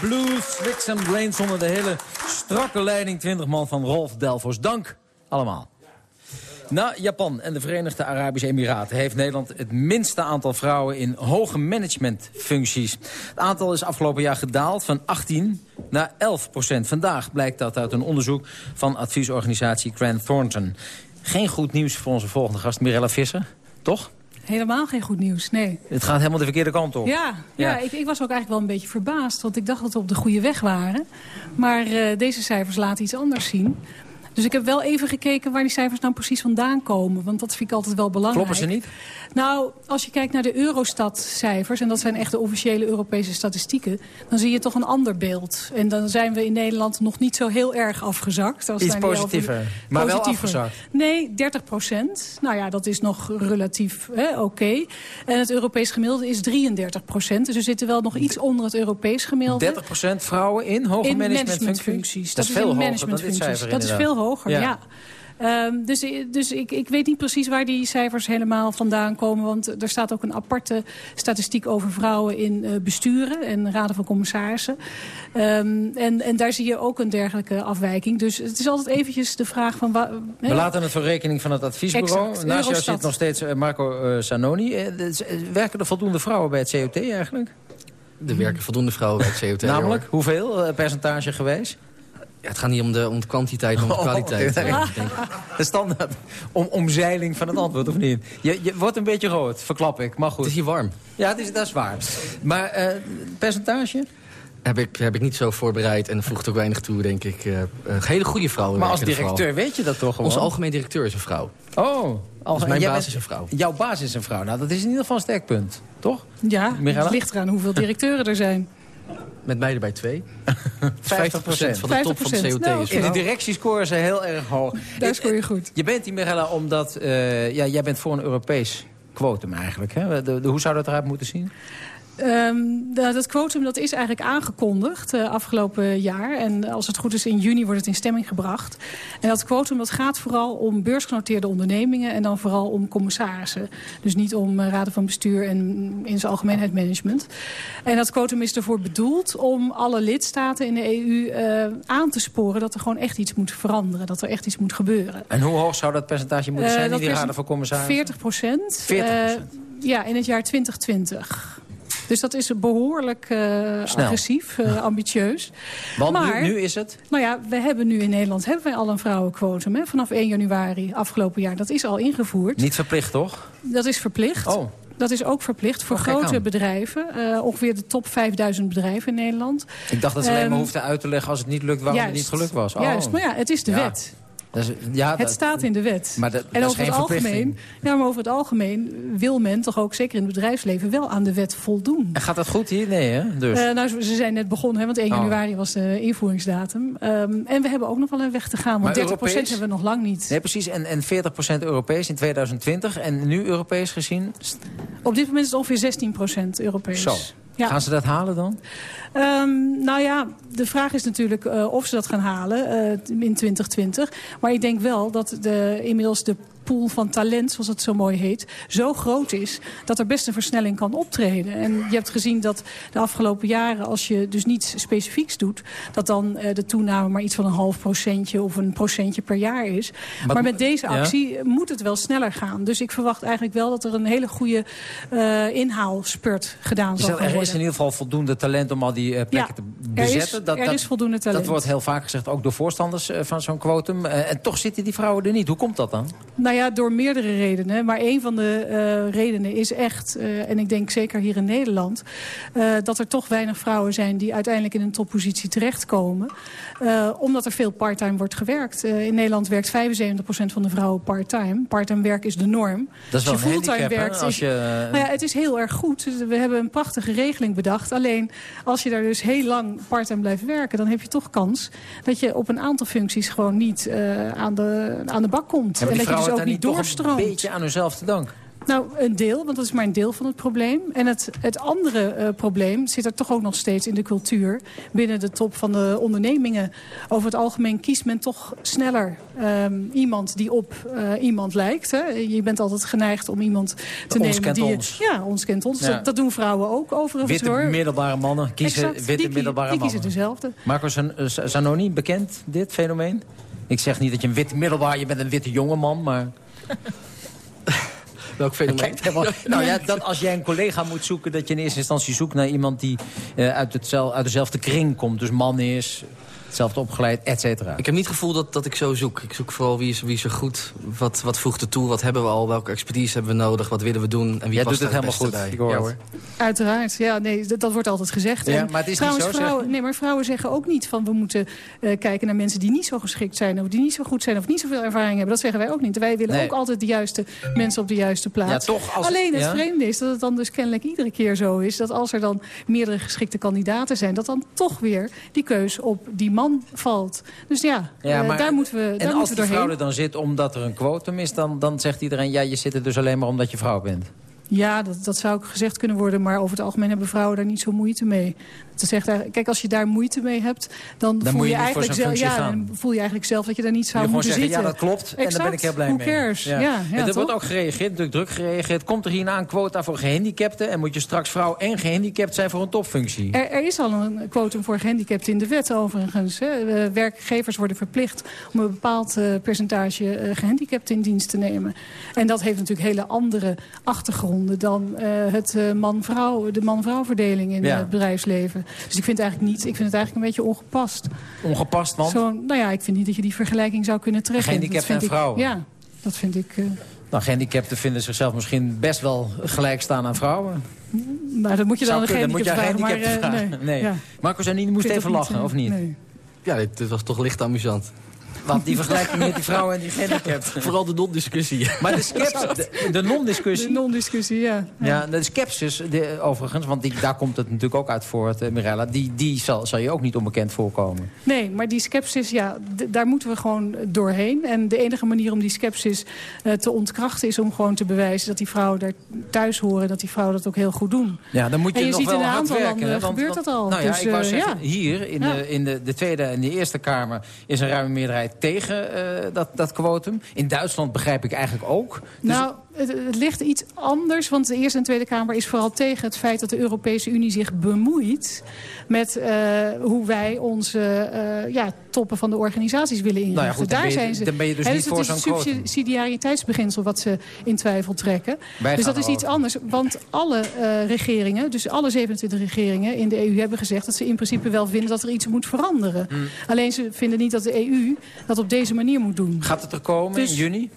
Speaker 14: Blues. And Blaine zonder de hele strakke leiding. 20 man van Rolf Delvos. Dank allemaal. Na Japan en de Verenigde Arabische Emiraten heeft Nederland het minste aantal vrouwen in hoge managementfuncties. Het aantal is afgelopen jaar gedaald van 18 naar 11 procent. Vandaag blijkt dat uit een onderzoek van adviesorganisatie Grant Thornton. Geen goed nieuws voor onze volgende gast Mirella Visser, toch?
Speaker 19: Helemaal geen goed nieuws, nee.
Speaker 14: Het gaat helemaal de verkeerde kant op.
Speaker 19: Ja, ja. ik, ik was ook eigenlijk wel een beetje verbaasd. Want ik dacht dat we op de goede weg waren. Maar eh, deze cijfers laten iets anders zien. Dus ik heb wel even gekeken waar die cijfers nou precies vandaan komen. Want dat vind ik altijd wel belangrijk.
Speaker 14: Kloppen ze niet?
Speaker 19: Nou, als je kijkt naar de Eurostat-cijfers... en dat zijn echt de officiële Europese statistieken... dan zie je toch een ander beeld. En dan zijn we in Nederland nog niet zo heel erg afgezakt. Als
Speaker 14: Iets positiever, maar wel afgezakt.
Speaker 19: Nee, 30 procent. Nou ja, dat is nog relatief oké. En het Europees gemiddelde is 33 procent. Dus we zitten wel nog iets onder het Europees gemiddelde.
Speaker 14: 30 procent vrouwen in hoge managementfuncties?
Speaker 19: managementfuncties.
Speaker 14: Dat is
Speaker 19: in
Speaker 14: veel hoger dan dit
Speaker 19: managementfuncties.
Speaker 14: cijfer
Speaker 19: Dat is veel hoger, ja. Ehm, dus dus ik, ik weet niet precies waar die cijfers helemaal vandaan komen. Want er staat ook een aparte statistiek over vrouwen in eh, besturen en raden van commissarissen. Ehm, en, en daar zie je ook een dergelijke afwijking. Dus het is altijd eventjes de vraag van...
Speaker 14: We laten het voor rekening van het adviesbureau.
Speaker 19: Exact,
Speaker 14: Naast jou zit nog steeds eh, Marco eh, Sanoni. Eh, eh, werken er voldoende vrouwen bij het COT eigenlijk?
Speaker 20: Er werken voldoende vrouwen bij het COT.
Speaker 14: Namelijk,
Speaker 20: hoor.
Speaker 14: hoeveel eh, percentage geweest?
Speaker 20: Ja, het gaat niet om de, om de kwantiteit, maar om de kwaliteit.
Speaker 14: Oh,
Speaker 20: denk ik.
Speaker 14: De standaard om, omzeiling van het antwoord, of niet? Je, je wordt een beetje rood, verklap ik, maar goed. Het is
Speaker 20: hier warm.
Speaker 14: Ja, het is, dat is waar. Maar eh, percentage?
Speaker 20: Heb ik, heb ik niet zo voorbereid en voegt ook weinig toe, denk ik. Eh, eh, hele goede vrouwen
Speaker 14: Maar als directeur weet je dat toch gewoon?
Speaker 20: Onze algemeen directeur is een vrouw.
Speaker 14: Oh,
Speaker 20: Dus mijn baas
Speaker 14: bent-
Speaker 20: is een vrouw.
Speaker 14: Jouw baas is een vrouw. Nou, dat is in ieder geval een sterk punt, toch?
Speaker 19: Ja,
Speaker 14: Mirella?
Speaker 19: het ligt eraan hoeveel directeuren er zijn.
Speaker 20: Met mij erbij twee.
Speaker 14: 50%
Speaker 20: van de top van de COT
Speaker 19: Nou,
Speaker 14: In de
Speaker 20: vrouw.
Speaker 14: directie scoren ze heel erg hoog.
Speaker 19: Daar scoor je goed.
Speaker 14: Je bent die Mirella omdat... eh, ja, jij bent voor een Europees quotum eigenlijk. Hè? De, de- hoe zou dat eruit moeten zien?
Speaker 19: Ehm, dat, dat quotum dat is eigenlijk aangekondigd eh, afgelopen jaar. En als het goed is in juni wordt het in stemming gebracht. En dat quotum dat gaat vooral om beursgenoteerde ondernemingen... en dan vooral om commissarissen. Dus niet om eh, raden van bestuur en in zijn algemeenheid management. En dat quotum is ervoor bedoeld om alle lidstaten in de EU eh, aan te sporen... dat er gewoon echt iets moet veranderen, dat er echt iets moet gebeuren.
Speaker 14: En hoe hoog zou dat percentage moeten zijn in die raden van commissarissen?
Speaker 19: 40 procent.
Speaker 14: 40%.
Speaker 19: ja, in het jaar 2020. Dus dat is behoorlijk eh, agressief, eh, ambitieus.
Speaker 14: Want nu-
Speaker 19: maar,
Speaker 14: nu is het?
Speaker 19: Nou ja, we hebben nu in Nederland hebben wij al een vrouwenquotum. Hè, vanaf 1 januari afgelopen jaar. Dat is al ingevoerd.
Speaker 14: Niet verplicht, toch?
Speaker 19: Dat is verplicht.
Speaker 14: Oh.
Speaker 19: Dat is ook verplicht voor
Speaker 14: Oh,
Speaker 19: grote
Speaker 14: aan.
Speaker 19: bedrijven. eh, ongeveer de top 5000 bedrijven in Nederland.
Speaker 14: Ik dacht dat ze alleen maar
Speaker 19: Ehm,
Speaker 14: hoefden uit te leggen als het niet lukt waarom het niet gelukt was. Oh.
Speaker 19: Juist, maar ja, het is de
Speaker 14: Ja.
Speaker 19: wet.
Speaker 14: Ja,
Speaker 19: Het
Speaker 14: dat-
Speaker 19: staat in de wet.
Speaker 14: Maar dat,
Speaker 19: en
Speaker 14: dat
Speaker 19: over het, algemeen, ja, maar over het algemeen wil men toch ook, zeker in het bedrijfsleven, wel aan de wet voldoen.
Speaker 14: En gaat dat goed hier? Nee, hè? Dus.
Speaker 19: Eh, nou, ze zijn net begonnen, hè, want 1
Speaker 14: Oh.
Speaker 19: januari was de invoeringsdatum. Ehm, en we hebben ook nog wel een weg te gaan, want
Speaker 14: Maar
Speaker 19: 30%
Speaker 14: Europees?
Speaker 19: hebben we nog lang niet.
Speaker 14: Nee, precies. En, en 40% Europees in 2020. En nu Europees gezien?
Speaker 19: Op dit moment is het ongeveer 16% Europees.
Speaker 14: Zo.
Speaker 19: Ja.
Speaker 14: Gaan ze dat halen dan?
Speaker 19: Ehm, nou ja, de vraag is natuurlijk eh, of ze dat gaan halen eh, in 2020. Maar ik denk wel dat de, inmiddels de pool van talent, zoals het zo mooi heet, zo groot is dat er best een versnelling kan optreden. En je hebt gezien dat de afgelopen jaren, als je dus niets specifieks doet, dat dan eh, de toename maar iets van een half procentje of een procentje per jaar is. Maar met deze
Speaker 14: ja?
Speaker 19: actie moet het wel sneller gaan. Dus ik verwacht eigenlijk wel dat er een hele goede eh inhaalspurt gedaan
Speaker 14: Dus
Speaker 19: zal
Speaker 14: er
Speaker 19: gaan
Speaker 14: is
Speaker 19: worden.
Speaker 14: in ieder geval voldoende talent om al die eh, plekken te
Speaker 19: er is-
Speaker 14: bezetten.
Speaker 19: er is voldoende talent.
Speaker 14: Dat wordt heel vaak gezegd, ook door voorstanders eh, van zo'n quotum. Eh, en toch zitten die vrouwen er niet. Hoe komt dat dan?
Speaker 19: Nou ja, door meerdere redenen. Maar een van de eh, redenen is echt, eh, en ik denk zeker hier in Nederland... eh, dat er toch weinig vrouwen zijn die uiteindelijk in een toppositie terechtkomen. Omdat er veel parttime wordt gewerkt. In Nederland werkt 75% van de vrouwen parttime. Parttime werk is de norm.
Speaker 14: Dat is wel
Speaker 19: Als je fulltime
Speaker 14: hè?
Speaker 19: werkt,
Speaker 14: Als je,
Speaker 19: nou ja, het is heel erg goed. We hebben een prachtige regeling bedacht. Alleen als je daar dus heel lang parttime blijft werken... dan heb je toch kans dat je op een aantal functies gewoon niet aan, de, aan de bak komt. En dat je dus ook niet doorstroomt.
Speaker 14: een beetje aan hunzelf te danken?
Speaker 19: Nou, een deel, want dat is maar een deel van het probleem. En het, het andere eh, probleem zit er toch ook nog steeds in de cultuur. Binnen de top van de ondernemingen. Over het algemeen kiest men toch sneller ehm, iemand die op eh, iemand lijkt. Hè. Je bent altijd geneigd om iemand te
Speaker 14: Ons
Speaker 19: nemen
Speaker 14: kent
Speaker 19: die... je-
Speaker 14: ons.
Speaker 19: Ja, ons kent ons.
Speaker 14: Ja.
Speaker 19: Dat, dat doen vrouwen ook overigens
Speaker 14: Witte
Speaker 19: hoor.
Speaker 14: middelbare mannen kiezen
Speaker 19: Exact,
Speaker 14: witte
Speaker 19: die
Speaker 14: middelbare
Speaker 19: die
Speaker 14: mannen.
Speaker 19: kiezen dezelfde.
Speaker 14: Marco eh, Zanoni, bekend dit fenomeen? Ik zeg niet dat je een wit middelbaar, je bent een witte jongeman, maar...
Speaker 20: Welk fenomeen?
Speaker 14: Nou ja, dat als jij een collega moet zoeken... dat je in eerste instantie zoekt naar iemand die eh, uit, hetzel, uit dezelfde kring komt. Dus man is, hetzelfde opgeleid, et cetera.
Speaker 20: Ik heb niet het gevoel dat, dat ik zo zoek. Ik zoek vooral wie is, wie is er goed, wat, wat voegt er toe, wat hebben we al, welke expertise hebben we nodig, wat willen we doen en wie
Speaker 14: Jij
Speaker 20: past
Speaker 14: doet het helemaal goed,
Speaker 20: bij.
Speaker 14: ik hoor
Speaker 20: ja, hoor.
Speaker 19: Uiteraard, ja, nee, dat, dat wordt altijd gezegd.
Speaker 14: Ja,
Speaker 19: En
Speaker 14: maar het is niet zo,
Speaker 19: vrouwen. Nee, maar vrouwen zeggen ook niet van we moeten eh, kijken naar mensen die niet zo geschikt zijn... of die niet zo goed zijn of niet zoveel ervaring hebben. Dat zeggen wij ook niet. Wij willen
Speaker 14: Nee.
Speaker 19: ook altijd de juiste mensen op de juiste plaats.
Speaker 14: Ja, toch als-
Speaker 19: Alleen het
Speaker 14: ja.
Speaker 19: vreemde is dat het dan dus kennelijk iedere keer zo is... dat als er dan meerdere geschikte kandidaten zijn... dat dan toch weer die keus op die man valt. Dus ja,
Speaker 14: Ja,
Speaker 19: eh,
Speaker 14: maar-
Speaker 19: daar moeten we, daar
Speaker 14: en
Speaker 19: moeten
Speaker 14: als
Speaker 19: we
Speaker 14: die vrouw
Speaker 19: doorheen.
Speaker 14: er dan zit omdat er een quotum is... dan, dan zegt iedereen, ja, je zit er dus alleen maar omdat je vrouw bent.
Speaker 19: Ja, dat, dat zou ook gezegd kunnen worden. Maar over het algemeen hebben vrouwen daar niet zo moeite mee. Zegt eigenlijk, kijk, als je daar moeite mee hebt... dan,
Speaker 14: Dan
Speaker 19: voel, je eigenlijk zelf, ja, dan voel je eigenlijk zelf dat je daar niet zou moeten
Speaker 14: zeggen,
Speaker 19: zitten.
Speaker 14: ja, dat klopt. En daar ben ik heel blij
Speaker 19: Who
Speaker 14: mee.
Speaker 19: Ja.
Speaker 14: Er wordt ook gereageerd, natuurlijk druk gereageerd. Komt er hierna een quota voor gehandicapten? En moet je straks vrouw en gehandicapt zijn voor een topfunctie?
Speaker 19: Er, er is al een quotum voor gehandicapten in de wet overigens. Hè. Werkgevers worden verplicht om een bepaald eh, percentage eh, gehandicapten in dienst te nemen. En dat heeft natuurlijk hele andere achtergronden dan eh, het, man-vrouw, de man-vrouw verdeling in
Speaker 14: Ja.
Speaker 19: het bedrijfsleven. Dus ik vind, het eigenlijk niet, ik vind het eigenlijk een beetje ongepast.
Speaker 14: Ongepast, want?
Speaker 19: Zo, nou ja, ik vind niet dat je die vergelijking zou kunnen trekken.
Speaker 14: Gehandicapten en
Speaker 19: ik-
Speaker 14: vrouwen.
Speaker 19: Ja, dat vind ik... eh,
Speaker 14: Nou, gehandicapten vinden zichzelf misschien best wel gelijk staan aan vrouwen.
Speaker 19: maar dat moet je dan
Speaker 14: kunnen, moet je
Speaker 19: vragen. Maar,
Speaker 14: gehandicapten vragen.
Speaker 19: nee.
Speaker 14: Nee.
Speaker 19: Ja.
Speaker 14: Marco Zanini moest even lachen,
Speaker 19: eh,
Speaker 14: of niet?
Speaker 19: nee.
Speaker 20: Ja, dit, dit was toch licht amusant.
Speaker 14: Want die vergelijking met die vrouwen en die gehandicapten.
Speaker 20: Vooral de non-discussie.
Speaker 14: Maar de, skeps, de, de non-discussie...
Speaker 19: De non-discussie, ja.
Speaker 14: Ja, de skepsis, de, overigens, want die, daar komt het natuurlijk ook uit voort, eh, Mirella. Die, die zal, zal je ook niet onbekend voorkomen.
Speaker 19: Nee, maar die scepsis, ja, daar moeten we gewoon doorheen. En de enige manier om die scepsis eh, te ontkrachten... is om gewoon te bewijzen dat die vrouwen daar thuis horen... dat die vrouwen dat ook heel goed doen.
Speaker 14: Ja, dan moet je,
Speaker 19: En je
Speaker 14: nog
Speaker 19: ziet
Speaker 14: wel
Speaker 19: in een aantal
Speaker 14: werken.
Speaker 19: landen
Speaker 14: want-
Speaker 19: gebeurt dat al.
Speaker 14: Nou ja,
Speaker 19: Dus,
Speaker 14: ik wou
Speaker 19: eh,
Speaker 14: zeggen,
Speaker 19: ja.
Speaker 14: hier in,
Speaker 19: Ja.
Speaker 14: de, in de, de Tweede en de Eerste Kamer... is een ruime meerderheid tegen eh, dat, dat quotum. In Duitsland begrijp ik eigenlijk ook. Dus
Speaker 19: Nou, het, het ligt iets anders, want de Eerste en Tweede Kamer is vooral tegen het feit dat de Europese Unie zich bemoeit met eh, hoe wij onze eh, ja, toppen van de organisaties willen inrichten.
Speaker 14: Nou ja, goed, dan
Speaker 19: Daar
Speaker 14: ben je-
Speaker 19: zijn ze.
Speaker 14: dan ben je dus niet voor
Speaker 19: het is het subsidiariteitsbeginsel wat ze in twijfel trekken.
Speaker 14: Wij
Speaker 19: dus dat is iets anders, want alle eh, regeringen, dus alle 27 regeringen in de EU hebben gezegd dat ze in principe wel vinden dat er iets moet veranderen.
Speaker 14: Hmm.
Speaker 19: Alleen ze vinden niet dat de EU dat op deze manier moet doen.
Speaker 14: gaat het er komen
Speaker 19: Dus-
Speaker 14: in juni?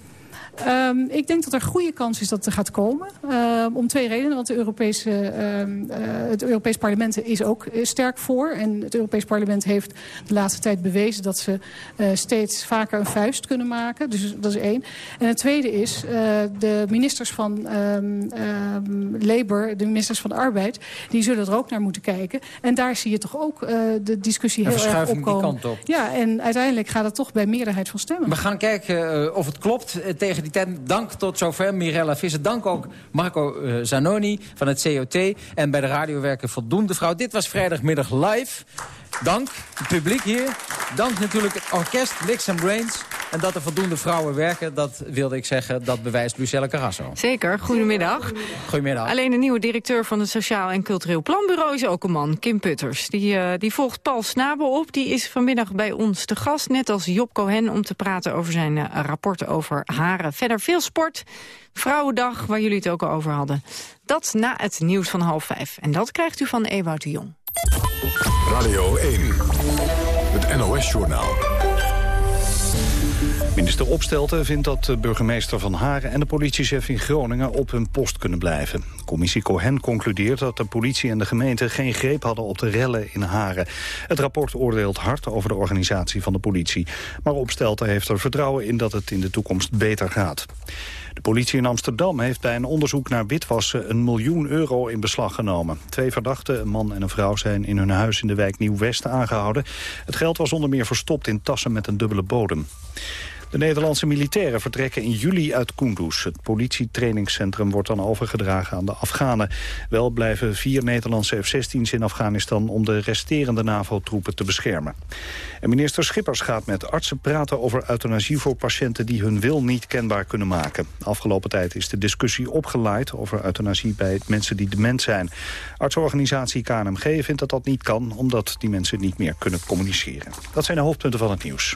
Speaker 19: Ehm, ik denk dat er goede kans is dat het er gaat komen. Ehm, om twee redenen. Want de Europese, ehm, eh, het Europees Parlement is ook eh, sterk voor. En het Europees Parlement heeft de laatste tijd bewezen... dat ze eh, steeds vaker een vuist kunnen maken. Dus dat is één. En het tweede is... eh, de ministers van Labour, de ministers van Arbeid... die zullen er ook naar moeten kijken. En daar zie je toch ook de discussie heel erg
Speaker 14: die
Speaker 19: opkomen.
Speaker 14: kant op.
Speaker 19: Ja, en uiteindelijk gaat het toch bij meerderheid van stemmen.
Speaker 14: We gaan kijken of het klopt tegen die Dank tot zover Mirella Visser. Dank ook Marco eh, Zanoni van het COT. En bij de radio werken Voldoende Vrouw. Dit was vrijdagmiddag live. Dank het publiek hier. Dank natuurlijk het orkest Licks and Brains. En dat er voldoende vrouwen werken, dat wilde ik zeggen, dat bewijst Lucelle Carrasso.
Speaker 22: Zeker, goedemiddag.
Speaker 14: Goedemiddag.
Speaker 22: Alleen de nieuwe directeur van het Sociaal en Cultureel Planbureau is ook een man, Kim Putters. Die, eh, die volgt Paul Snabel op. Die is vanmiddag bij ons te gast, net als Job Cohen... om te praten over zijn eh, rapporten over haren. Verder veel sport, Vrouwendag, waar jullie het ook al over hadden. Dat na het nieuws van half vijf. En dat krijgt u van Ewout de Jong.
Speaker 13: Radio 1, het NOS-journaal.
Speaker 1: Minister Opstelten vindt dat de burgemeester van Haren en de politiechef in Groningen op hun post kunnen blijven. Commissie Cohen concludeert dat de politie en de gemeente geen greep hadden op de rellen in Haren. Het rapport oordeelt hard over de organisatie van de politie. Maar Opstelten heeft er vertrouwen in dat het in de toekomst beter gaat. De politie in Amsterdam heeft bij een onderzoek naar witwassen een miljoen euro in beslag genomen. Twee verdachten, een man en een vrouw, zijn in hun huis in de wijk Nieuw-West aangehouden. Het geld was onder meer verstopt in tassen met een dubbele bodem. De Nederlandse militairen vertrekken in juli uit Kunduz. Het politietrainingscentrum wordt dan overgedragen aan de Afghanen. Wel blijven vier Nederlandse F-16's in Afghanistan... om de resterende NAVO-troepen te beschermen. En minister Schippers gaat met artsen praten over euthanasie voor patiënten... die hun wil niet kenbaar kunnen maken. Afgelopen tijd is de discussie opgeleid over euthanasie bij mensen die dement zijn. Artsorganisatie KNMG vindt dat dat niet kan... omdat die mensen niet meer kunnen communiceren. Dat zijn de hoofdpunten van het nieuws.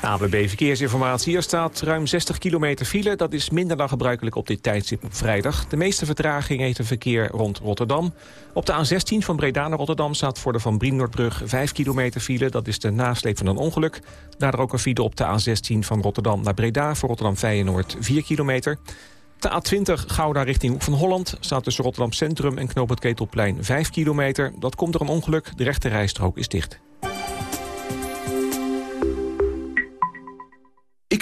Speaker 4: ABB Verkeersinformatie. Er staat ruim 60 kilometer file. Dat is minder dan gebruikelijk op dit tijdstip op vrijdag. De meeste vertraging heeft een verkeer rond Rotterdam. Op de A16 van Breda naar Rotterdam staat voor de Van Brienoordbrug 5 kilometer file. Dat is de nasleep van een ongeluk. Daardoor ook een file op de A16 van Rotterdam naar Breda... voor Rotterdam-Feyenoord 4 kilometer. De A20 Gouda richting Hoek van Holland staat tussen Rotterdam Centrum en Knoop het Ketelplein 5 kilometer. Dat komt door een ongeluk. De rechte rijstrook is dicht.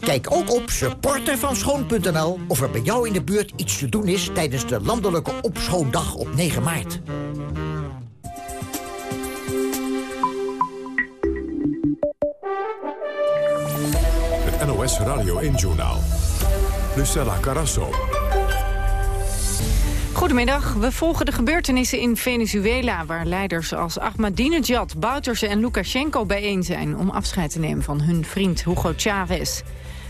Speaker 23: Kijk ook op supportervanschoon.nl of er bij jou in de buurt iets te doen is... tijdens de landelijke opschoondag op 9 maart.
Speaker 13: Het NOS Radio 1-journaal. Lucella Carasso.
Speaker 22: Goedemiddag. We volgen de gebeurtenissen in Venezuela... waar leiders als Ahmadinejad, Bouterse en Lukashenko bijeen zijn... om afscheid te nemen van hun vriend Hugo Chavez.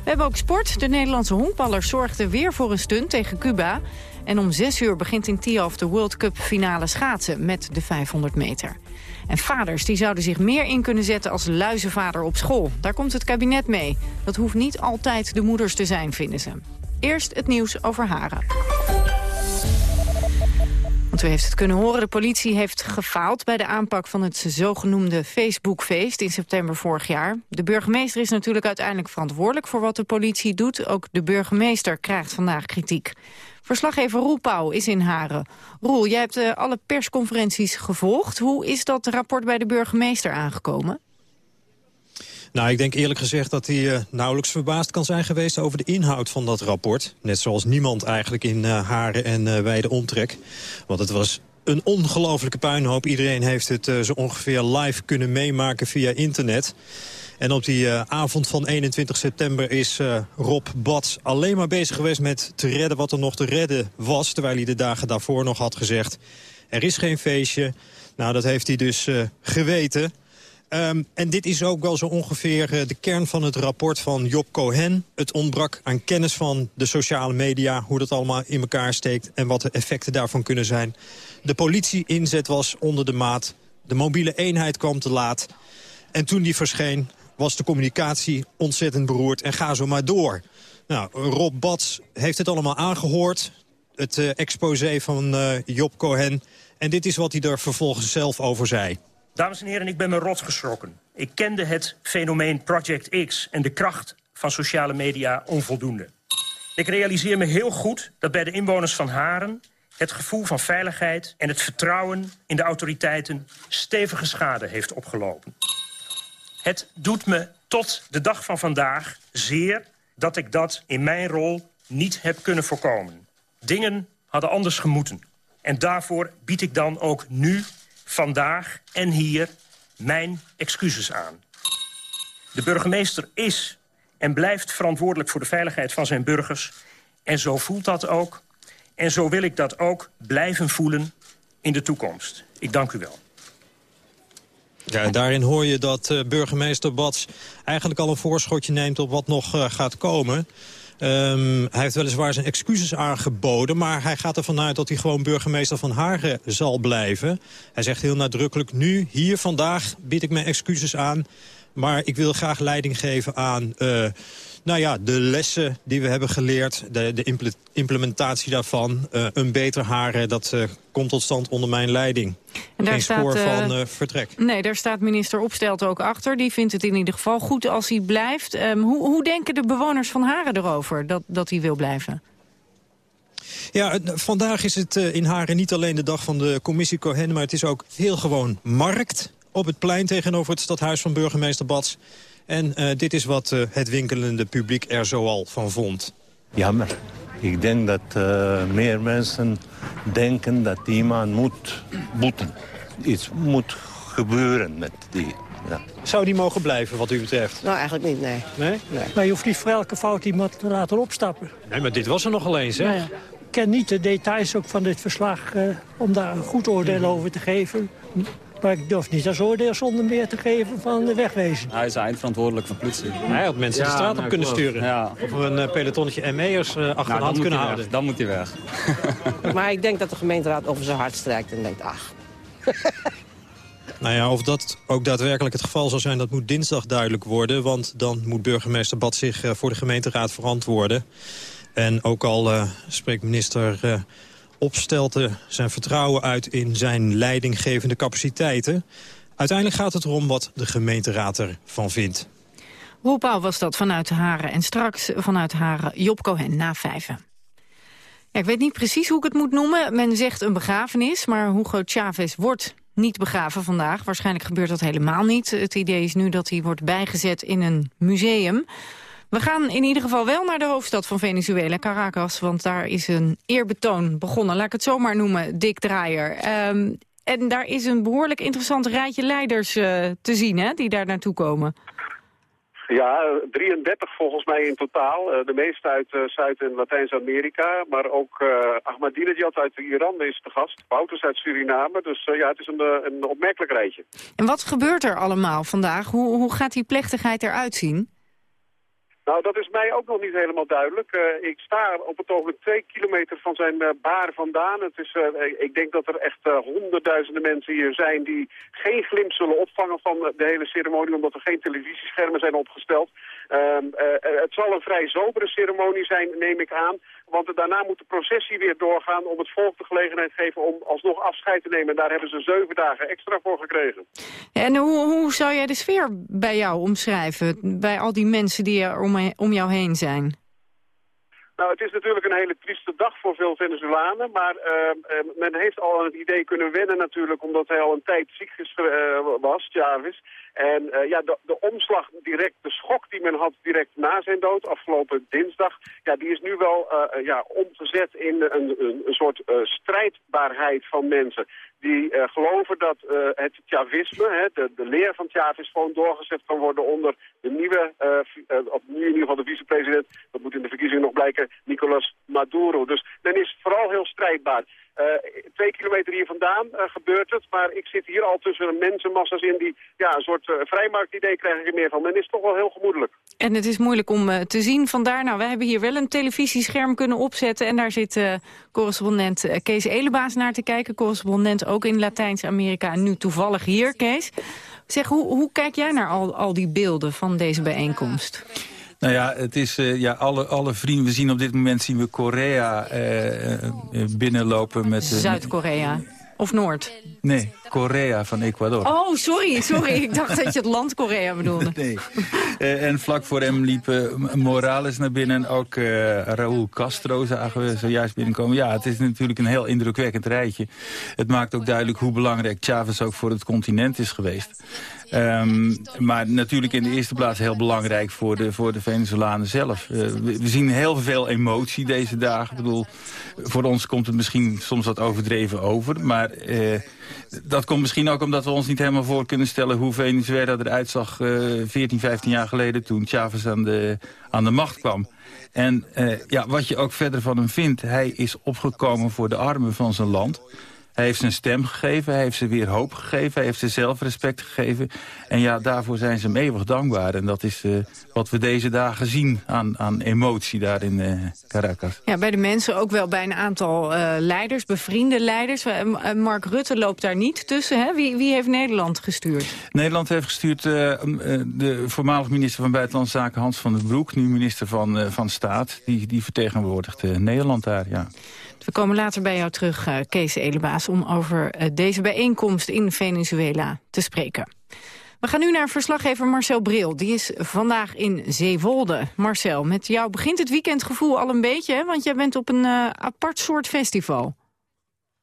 Speaker 22: We hebben ook sport. De Nederlandse honkballers zorgden weer voor een stunt tegen Cuba. En om 6 uur begint in Tiaf de World Cup finale schaatsen... met de 500 meter. En vaders die zouden zich meer in kunnen zetten als luizenvader op school. Daar komt het kabinet mee. Dat hoeft niet altijd de moeders te zijn, vinden ze. Eerst het nieuws over Haren. Want u heeft het kunnen horen, de politie heeft gefaald... bij de aanpak van het zogenoemde Facebookfeest in september vorig jaar. De burgemeester is natuurlijk uiteindelijk verantwoordelijk... voor wat de politie doet. Ook de burgemeester krijgt vandaag kritiek. Verslaggever Roel Pauw is in Haren. Roel, jij hebt uh, alle persconferenties gevolgd. Hoe is dat rapport bij de burgemeester aangekomen?
Speaker 24: Nou, ik denk eerlijk gezegd dat hij uh, nauwelijks verbaasd kan zijn geweest over de inhoud van dat rapport. Net zoals niemand eigenlijk in uh, Haren en uh, wijde omtrek. Want het was een ongelofelijke puinhoop. Iedereen heeft het zo ongeveer live kunnen meemaken via internet. En op die avond van 21 september is Rob Bats alleen maar bezig geweest met te redden wat er nog te redden was. Terwijl hij de dagen daarvoor nog had gezegd, er is geen feestje. Nou, dat heeft hij dus geweten. Um, en dit is ook wel zo ongeveer uh, de kern van het rapport van Job Cohen. Het ontbrak aan kennis van de sociale media, hoe dat allemaal in elkaar steekt... en wat de effecten daarvan kunnen zijn. De politie-inzet was onder de maat. De mobiele eenheid kwam te laat. En toen die verscheen, was de communicatie ontzettend beroerd. En ga zo maar door. Nou, Rob Bats heeft het allemaal aangehoord. Het uh, exposé van uh, Job Cohen. En dit is wat hij er vervolgens zelf over zei.
Speaker 25: Dames en heren, ik ben me rot geschrokken. Ik kende het fenomeen Project X en de kracht van sociale media onvoldoende. Ik realiseer me heel goed dat bij de inwoners van Haren... het gevoel van veiligheid en het vertrouwen in de autoriteiten... stevige schade heeft opgelopen. Het doet me tot de dag van vandaag zeer dat ik dat in mijn rol niet heb kunnen voorkomen. Dingen hadden anders gemoeten. En daarvoor bied ik dan ook nu vandaag en hier mijn excuses aan. De burgemeester is en blijft verantwoordelijk voor de veiligheid van zijn burgers. En zo voelt dat ook. En zo wil ik dat ook blijven voelen in de toekomst. Ik dank u wel.
Speaker 24: Ja, daarin hoor je dat uh, burgemeester Bats eigenlijk al een voorschotje neemt op wat nog uh, gaat komen. Um, hij heeft weliswaar zijn excuses aangeboden... maar hij gaat ervan uit dat hij gewoon burgemeester van Hagen zal blijven. Hij zegt heel nadrukkelijk, nu, hier, vandaag bied ik mijn excuses aan... maar ik wil graag leiding geven aan... Uh, nou ja, de lessen die we hebben geleerd, de, de implementatie daarvan... Uh, een beter haren, dat uh, komt tot stand onder mijn leiding. En daar Geen staat, spoor van uh, vertrek.
Speaker 22: Nee, daar staat minister Opstelt ook achter. Die vindt het in ieder geval goed als hij blijft. Um, hoe, hoe denken de bewoners van Haren erover dat, dat hij wil blijven?
Speaker 24: Ja, vandaag is het in Haren niet alleen de dag van de commissie Cohen... maar het is ook heel gewoon markt op het plein tegenover het stadhuis van burgemeester Bats. En uh, dit is wat uh, het winkelende publiek er zoal van vond.
Speaker 26: Jammer. Ik denk dat uh, meer mensen denken dat die man moet boeten. Iets moet gebeuren met die. Ja.
Speaker 24: Zou die mogen blijven wat u betreft?
Speaker 27: Nou, eigenlijk niet, nee.
Speaker 24: Nee?
Speaker 27: nee.
Speaker 28: Maar je hoeft niet voor elke fout iemand te laten opstappen.
Speaker 24: Nee, maar dit was er nogal eens, hè?
Speaker 28: Nou ja. Ik ken niet de details ook van dit verslag uh, om daar een goed oordeel over te geven. Maar ik durf niet als oordeel zonder meer te geven van de wegwezen.
Speaker 29: Hij is eindverantwoordelijk van politie.
Speaker 24: Hij had mensen ja, de straat op kunnen sturen. Ja. Of een uh, pelotonnetje ME'ers uh, achter nou, de hand kunnen houden.
Speaker 29: Weg. Dan moet hij weg.
Speaker 27: maar ik denk dat de gemeenteraad over zijn hart strijkt en denkt, ach...
Speaker 24: Nou ja, of dat ook daadwerkelijk het geval zal zijn, dat moet dinsdag duidelijk worden. Want dan moet burgemeester Bad zich uh, voor de gemeenteraad verantwoorden. En ook al uh, spreekt minister uh, Opstelten zijn vertrouwen uit in zijn leidinggevende capaciteiten. Uiteindelijk gaat het erom wat de gemeenteraad ervan vindt.
Speaker 22: Roepau was dat vanuit Haren en straks vanuit Haren Job Cohen na vijven. Ja, ik weet niet precies hoe ik het moet noemen. Men zegt een begrafenis, maar Hugo Chavez wordt niet begraven vandaag. Waarschijnlijk gebeurt dat helemaal niet. Het idee is nu dat hij wordt bijgezet in een museum. We gaan in ieder geval wel naar de hoofdstad van Venezuela, Caracas. Want daar is een eerbetoon begonnen, laat ik het zomaar noemen, Dick Draaier. Um, en daar is een behoorlijk interessant rijtje leiders uh, te zien, hè, die daar naartoe komen.
Speaker 30: Ja, 33 volgens mij in totaal. Uh, de meeste uit uh, Zuid- en Latijns-Amerika. Maar ook uh, Ahmadinejad uit Iran is te gast. Wouters uit Suriname. Dus ja, het is een, een opmerkelijk rijtje.
Speaker 22: En wat gebeurt er allemaal vandaag? Hoe, hoe gaat die plechtigheid eruit zien?
Speaker 30: Nou, dat is mij ook nog niet helemaal duidelijk. Uh, ik sta op het ogenblik twee kilometer van zijn uh, baar vandaan. Het is, uh, ik denk dat er echt honderdduizenden mensen hier zijn die geen glimp zullen opvangen van de hele ceremonie, omdat er geen televisieschermen zijn opgesteld. Ehm, het zal een vrij sobere ceremonie zijn, neem ik aan. Want daarna moet de processie weer doorgaan om het volk de gelegenheid te geven om alsnog afscheid te nemen. En daar hebben ze zeven dagen extra voor gekregen.
Speaker 22: En hoe, hoe zou jij de sfeer bij jou omschrijven? Bij al die mensen die er om, om jou heen zijn?
Speaker 30: Nou, het is natuurlijk een hele trieste dag voor veel Venezolanen, maar uh, uh, men heeft al het idee kunnen wennen natuurlijk, omdat hij al een tijd ziek uh, was, Chavez. En ja, de, omslag direct, de schok die men had direct na zijn dood, afgelopen dinsdag, ja, die is nu wel ja, omgezet in een, een, een soort strijdbaarheid van mensen die uh, geloven dat uh, het Chavisme, hè, de, de leer van Chavez, gewoon doorgezet kan worden onder de nieuwe, uh, in ieder geval de vicepresident, dat moet in de verkiezingen nog blijken, Nicolas Maduro. Dus men is vooral heel strijdbaar. Twee kilometer hier vandaan gebeurt het, maar ik zit hier al tussen mensenmassa's in die, ja, een soort vrijmarktidee krijg ik er meer van. Men is toch wel heel gemoedelijk.
Speaker 22: En het is moeilijk om te zien. Vandaar, nou, we hebben hier wel een televisiescherm kunnen opzetten en daar zit correspondent Kees Elebaas naar te kijken, correspondent ook in Latijns-Amerika en nu toevallig hier, Kees. Zeg, hoe, hoe kijk jij naar al, al die beelden van deze bijeenkomst?
Speaker 31: Nou ja, het is uh, ja, alle, alle vrienden. We zien op dit moment zien we Korea uh, binnenlopen met.
Speaker 22: Zuid-Korea. Of Noord?
Speaker 31: Nee, Korea van Ecuador.
Speaker 22: Oh, sorry, sorry. Ik dacht dat je het land Korea bedoelde.
Speaker 31: Nee. En vlak voor hem liep uh, Morales naar binnen. En ook uh, Raúl Castro zagen we zojuist binnenkomen. Ja, het is natuurlijk een heel indrukwekkend rijtje. Het maakt ook duidelijk hoe belangrijk Chavez ook voor het continent is geweest. Um, maar natuurlijk in de eerste plaats heel belangrijk voor de, voor de Venezolanen zelf. Uh, we, zien heel veel emotie deze dagen. Ik bedoel, voor ons komt het misschien soms wat overdreven over. Maar uh, dat komt misschien ook omdat we ons niet helemaal voor kunnen stellen... hoe Venezuela eruit zag uh, 14, 15 jaar geleden toen Chavez aan de, aan de macht kwam. En eh, ja, wat je ook verder van hem vindt... hij is opgekomen voor de armen van zijn land... Hij heeft zijn stem gegeven, hij heeft ze weer hoop gegeven... hij heeft ze zelfrespect gegeven. En ja, daarvoor zijn ze hem eeuwig dankbaar. En dat is uh, wat we deze dagen zien aan, aan emotie daar in uh, Caracas.
Speaker 22: Ja, bij de mensen ook wel bij een aantal uh, leiders, bevriende leiders. Mark Rutte loopt daar niet tussen. Hè? Wie, wie heeft Nederland gestuurd?
Speaker 31: Nederland heeft gestuurd de voormalig minister van Buitenlandse Zaken Hans van den Broek... nu minister van, van Staat. Die, die vertegenwoordigt Nederland daar, ja.
Speaker 22: We komen later bij jou terug, uh, Kees Elebaas... om over uh, deze bijeenkomst in Venezuela te spreken. We gaan nu naar verslaggever Marcel Bril. Die is vandaag in Zeewolde. Marcel, met jou begint het weekendgevoel al een beetje... Hè? want jij bent op een uh, apart soort festival.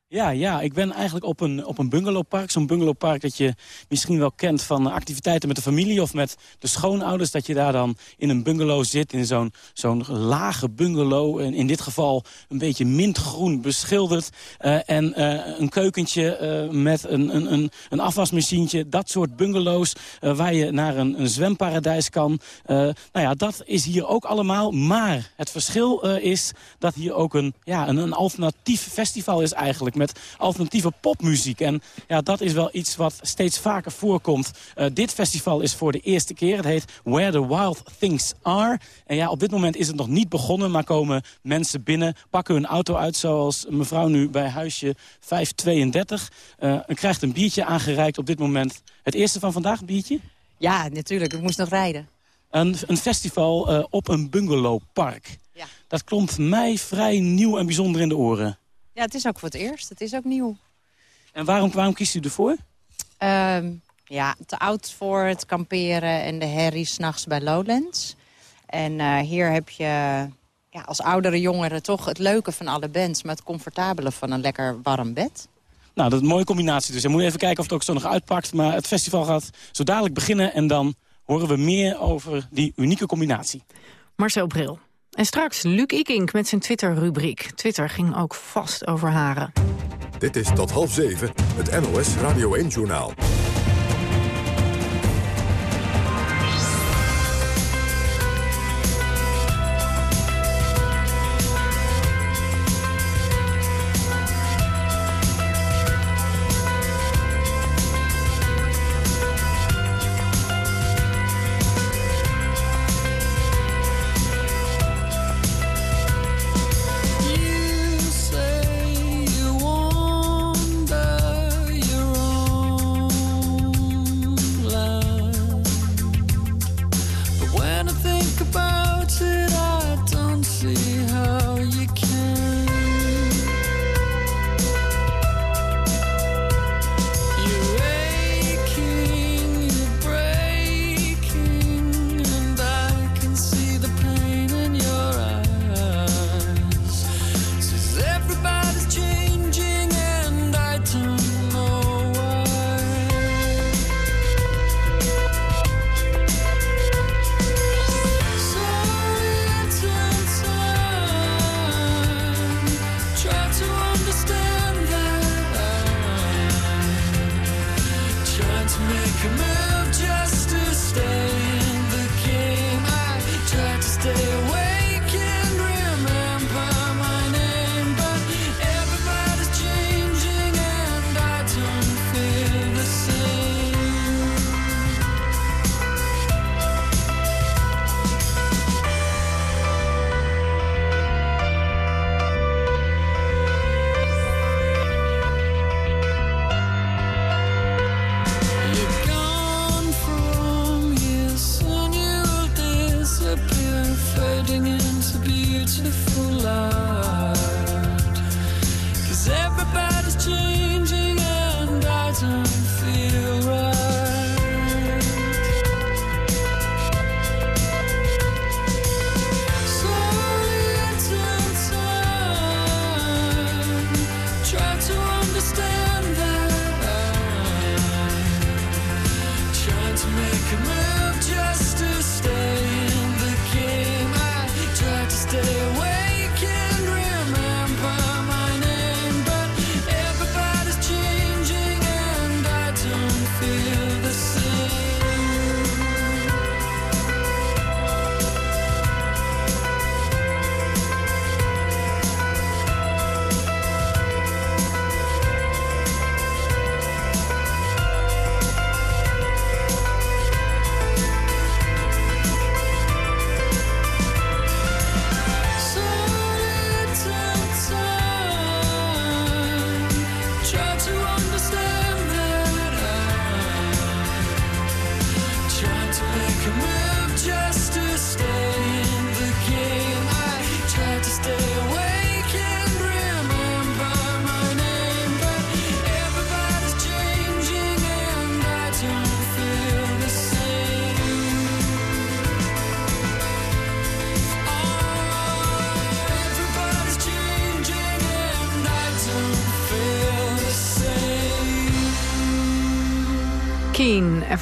Speaker 29: Ja, ja, ik ben eigenlijk op een, op een bungalowpark. Zo'n bungalowpark dat je misschien wel kent van activiteiten met de familie... of met de schoonouders, dat je daar dan in een bungalow zit... in zo'n zo'n lage bungalow, en in dit geval een beetje mintgroen beschilderd... Uh, en uh, een keukentje uh, met een, een, een, een afwasmachientje. Dat soort bungalows waar je naar een, een zwemparadijs kan. nou ja, dat is hier ook allemaal. Maar het verschil is dat hier ook een, ja, een, een alternatief festival is eigenlijk... Met met alternatieve popmuziek. En ja, dat is wel iets wat steeds vaker voorkomt. Uh, dit festival is voor de eerste keer. Het heet Where the Wild Things Are. En ja, op dit moment is het nog niet begonnen, maar komen mensen binnen, pakken hun auto uit, zoals mevrouw nu bij huisje 532. Uh, en krijgt een biertje aangereikt op dit moment. Het eerste van vandaag, een biertje?
Speaker 32: Ja, natuurlijk. Ik moest nog rijden.
Speaker 29: Een, een festival uh, op een bungalowpark. Ja. Dat klonk mij vrij nieuw en bijzonder in de oren.
Speaker 32: Ja, het is ook voor het eerst. Het is ook nieuw.
Speaker 29: En waarom, waarom kiest u ervoor?
Speaker 32: Um, ja, te oud voor het kamperen en de herrie s'nachts bij Lowlands. En uh, hier heb je ja, als oudere jongeren toch het leuke van alle bands... maar het comfortabele van een lekker warm bed.
Speaker 29: Nou, dat is een mooie combinatie. Dus we moeten even kijken of het ook zo nog uitpakt. Maar het festival gaat zo dadelijk beginnen en dan horen we meer over die unieke combinatie.
Speaker 22: Marcel Bril. En straks Luc Ikink met zijn Twitter-rubriek. Twitter ging ook vast over haren.
Speaker 13: Dit is tot half zeven, het NOS Radio 1-journaal.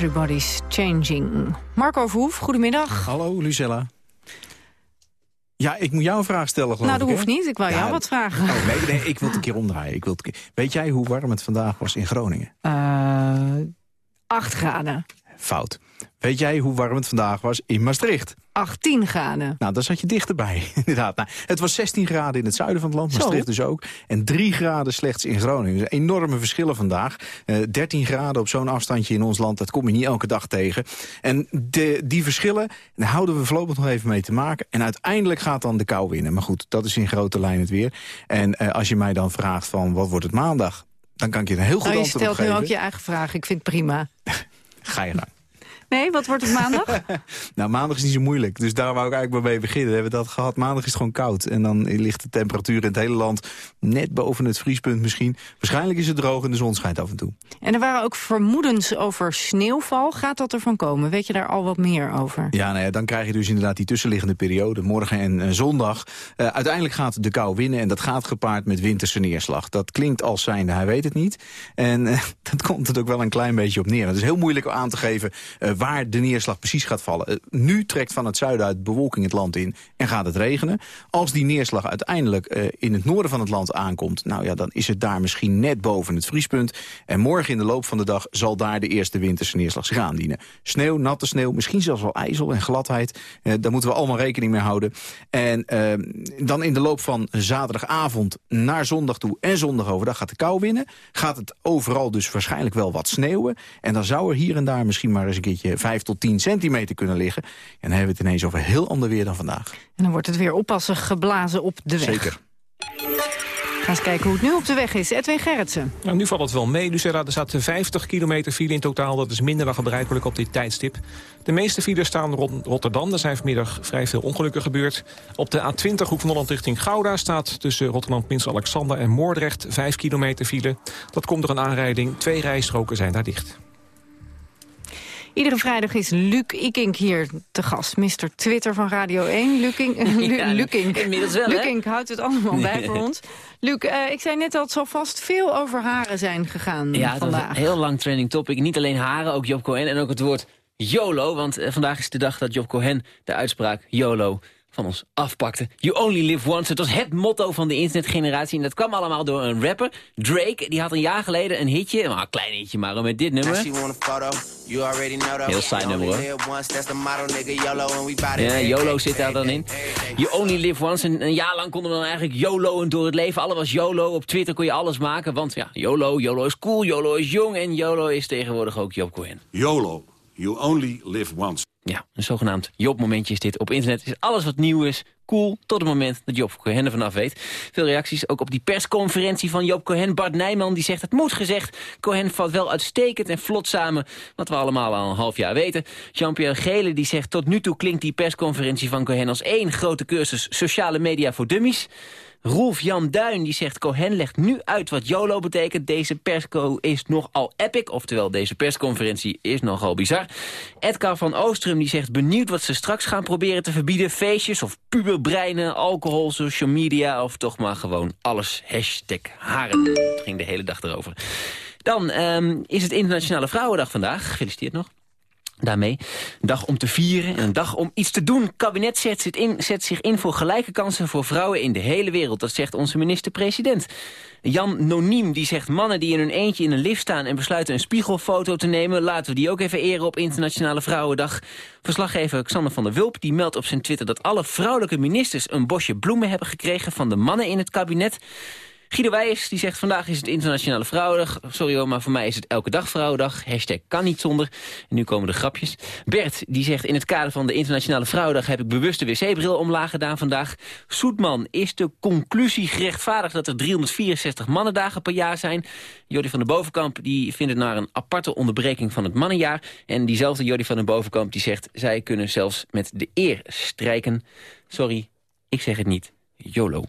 Speaker 22: Everybody's Changing. Marco Verhoef, goedemiddag.
Speaker 33: Hallo, Lucella. Ja, ik moet jou een vraag stellen, geloof
Speaker 22: Nou, dat
Speaker 33: ik,
Speaker 22: hoeft niet. Ik wou jou wat vragen.
Speaker 33: Oh, nee, nee, ik wil het een keer omdraaien. Ik wil het Weet jij hoe warm het vandaag was in Groningen?
Speaker 22: Eh 8 graden.
Speaker 33: Fout. Weet jij hoe warm het vandaag was in Maastricht?
Speaker 22: 18 graden.
Speaker 33: Nou, daar zat je dichterbij, inderdaad. Nou, het was 16 graden in het zuiden van het land,
Speaker 22: Zo.
Speaker 33: Maastricht dus ook. En 3 graden slechts in Groningen. Dus enorme verschillen vandaag. Eh 13 graden op zo'n afstandje in ons land, dat kom je niet elke dag tegen. En de, die verschillen, daar houden we voorlopig nog even mee te maken. En uiteindelijk gaat dan de kou winnen. Maar goed, dat is in grote lijn het weer. En eh, als je mij dan vraagt van, wat wordt het maandag? Dan kan ik je een heel goed
Speaker 22: Nou, je
Speaker 33: antwoord op
Speaker 22: stelt nu
Speaker 33: geven.
Speaker 22: ook je eigen vraag. Ik vind het prima.
Speaker 33: Ga je gang.
Speaker 22: Nee, wat wordt het maandag?
Speaker 33: Nou, maandag is niet zo moeilijk. Dus daar wou ik eigenlijk maar mee beginnen. We hebben dat gehad. Maandag is het gewoon koud. En dan ligt de temperatuur in het hele land net boven het vriespunt misschien. Waarschijnlijk is het droog en de zon schijnt af en toe.
Speaker 22: En er waren ook vermoedens over sneeuwval. Gaat dat ervan komen? Weet je daar al wat meer over?
Speaker 33: Ja, nou ja, dan krijg je dus inderdaad die tussenliggende periode. Morgen en eh, zondag. Eh, uiteindelijk gaat de kou winnen. En dat gaat gepaard met winterse neerslag. Dat klinkt als zijnde, hij weet het niet. En eh, dat komt het ook wel een klein beetje op neer. Het is heel moeilijk om aan te geven waar de neerslag precies gaat vallen. Eh, nu trekt van het zuiden uit bewolking het land in en gaat het regenen. Als die neerslag uiteindelijk eh, in het noorden van het land aankomt... nou ja, dan is het daar misschien net boven het vriespunt. En morgen in de loop van de dag zal daar de eerste winterse neerslag zich aandienen. Sneeuw, natte sneeuw, misschien zelfs wel ijzel en gladheid. Eh, daar moeten we allemaal rekening mee houden. En dan in de loop van zaterdagavond naar zondag toe en zondag overdag gaat de kou winnen. Gaat het overal dus waarschijnlijk wel wat sneeuwen. En dan zou er hier en daar misschien maar eens een keertje 5 tot 10 centimeter kunnen liggen. En dan hebben we het ineens over heel ander weer dan vandaag.
Speaker 22: En dan wordt het weer oppassen geblazen op de weg.
Speaker 33: Zeker.
Speaker 22: Ga eens kijken hoe het nu op de weg is. Edwin Gerritsen.
Speaker 4: Nou, nu valt het wel mee, Lucera. Er staat 50 kilometer file in totaal. Dat is minder dan gebruikelijk op dit tijdstip. De meeste files staan rond Rotterdam. Er zijn vanmiddag vrij veel ongelukken gebeurd. Op de A20 Hoek van Holland richting Gouda staat tussen Rotterdam, Prins Alexander en Moordrecht 5 kilometer file. Dat komt door een aanrijding. Twee rijstroken zijn daar dicht.
Speaker 22: Iedere vrijdag is Luc Ikink hier te gast. Mr. Twitter van Radio 1. Luking, Lu,
Speaker 34: Ja,
Speaker 22: Lukink.
Speaker 34: inmiddels wel?
Speaker 22: Lukink houdt het allemaal bij voor ons. Luc, eh, ik zei net het zal vast veel over haren zijn gegaan
Speaker 34: Ja,
Speaker 22: vandaag.
Speaker 34: een heel lang trending topic. Niet alleen haren, ook Job Cohen en ook het woord YOLO. Want eh, vandaag is de dag dat Job Cohen de uitspraak YOLO van ons afpakte. You only live once. Het was het motto van de internetgeneratie. En dat kwam allemaal door een rapper, Drake. Die had een jaar geleden een hitje, maar een klein hitje maar, met dit nummer. Heel saai nummer hoor. Ja, YOLO zit daar dan in. You only live once. En een jaar lang konden we dan eigenlijk YOLO'en door het leven. Alles was YOLO. Op Twitter kon je alles maken. Want ja, YOLO, YOLO is cool, YOLO is jong. En YOLO is tegenwoordig ook Job Cohen.
Speaker 35: YOLO, you only live once.
Speaker 34: Ja, een zogenaamd Job-momentje is dit. Op internet is alles wat nieuw is, cool, tot het moment dat Job Cohen er vanaf weet. Veel reacties ook op die persconferentie van Job Cohen. Bart Nijman die zegt, het moet gezegd, Cohen valt wel uitstekend en vlot samen... wat we allemaal al een half jaar weten. Jean-Pierre Gele die zegt, tot nu toe klinkt die persconferentie van Cohen... als één grote cursus sociale media voor dummies... Rolf Jan Duin die zegt... Cohen legt nu uit wat YOLO betekent. Deze persco is nogal epic. Oftewel, deze persconferentie is nogal bizar. Edgar van Oostrum die zegt... benieuwd wat ze straks gaan proberen te verbieden. Feestjes of puberbreinen, alcohol, social media... of toch maar gewoon alles. Hashtag haren. Het ging de hele dag erover. Dan ehm, is het Internationale Vrouwendag vandaag. Gefeliciteerd nog. Daarmee een dag om te vieren en een dag om iets te doen. Het kabinet zet, zit in, zet zich in voor gelijke kansen voor vrouwen in de hele wereld. Dat zegt onze minister-president. Jan Noniem die zegt mannen die in hun eentje in een lift staan... en besluiten een spiegelfoto te nemen... laten we die ook even eren op Internationale Vrouwendag. Verslaggever Xander van der Wulp die meldt op zijn Twitter... dat alle vrouwelijke ministers een bosje bloemen hebben gekregen... van de mannen in het kabinet. Guido Wijers die zegt vandaag is het Internationale Vrouwendag. Sorry hoor, maar voor mij is het elke dag Vrouwendag. Hashtag kan niet zonder. En nu komen de grapjes. Bert die zegt in het kader van de Internationale Vrouwendag... heb ik bewust de wc-bril omlaag gedaan vandaag. Soetman is de conclusie gerechtvaardigd dat er 364 mannendagen per jaar zijn. Jordi van den Bovenkamp die vindt het naar een aparte onderbreking van het mannenjaar. En diezelfde Jordi van den Bovenkamp die zegt... zij kunnen zelfs met de eer strijken. Sorry, ik zeg het niet. YOLO.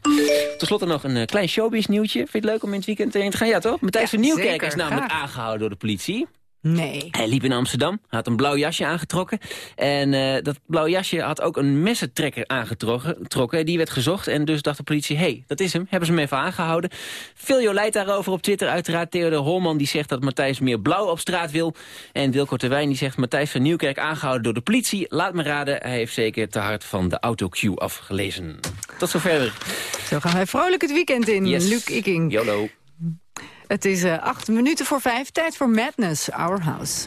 Speaker 34: Ten slotte nog een eh, klein showbiz nieuwtje. Vind je het leuk om in het weekend heen te gaan? Ja, toch? Matthijs
Speaker 22: Ja,
Speaker 34: van Nieuwkerk
Speaker 22: zeker.
Speaker 34: is namelijk
Speaker 22: Graag.
Speaker 34: aangehouden door de politie.
Speaker 22: Nee.
Speaker 34: Hij liep in Amsterdam, had een blauw jasje aangetrokken. En eh, dat blauw jasje had ook een messentrekker aangetrokken. trokken. Die werd gezocht en dus dacht de politie, hé, hey, dat is hem. Hebben ze hem even aangehouden. Veel jolijt daarover op Twitter. Uiteraard Theodor Holman die zegt dat Matthijs meer blauw op straat wil. En Wilco Terwijn die zegt Matthijs van Nieuwkerk aangehouden door de politie. Laat me raden, hij heeft zeker te hard van de autocue afgelezen. Tot zover.
Speaker 22: Zo gaan wij vrolijk het weekend in.
Speaker 34: Yes.
Speaker 22: Luc Ikking.
Speaker 34: YOLO.
Speaker 22: Het is eh, acht minuten voor vijf. Tijd voor Madness, Our House.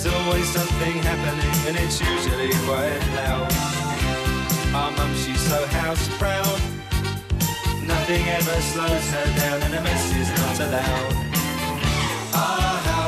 Speaker 36: There's always something happening, and it's usually quite loud. Our mum, she's so house proud. Nothing ever slows her down, and a mess is not allowed. Our house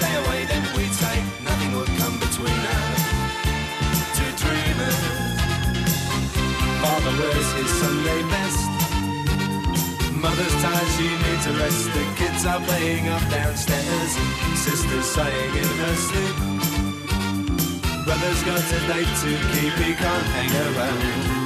Speaker 36: Day away. Then we'd say nothing would come between us. Two dreamers. Father wears his Sunday best. Mother's tired, she needs a rest. The kids are playing up downstairs. Sister's sighing in her sleep. Brother's got a date to keep, he can't hang around.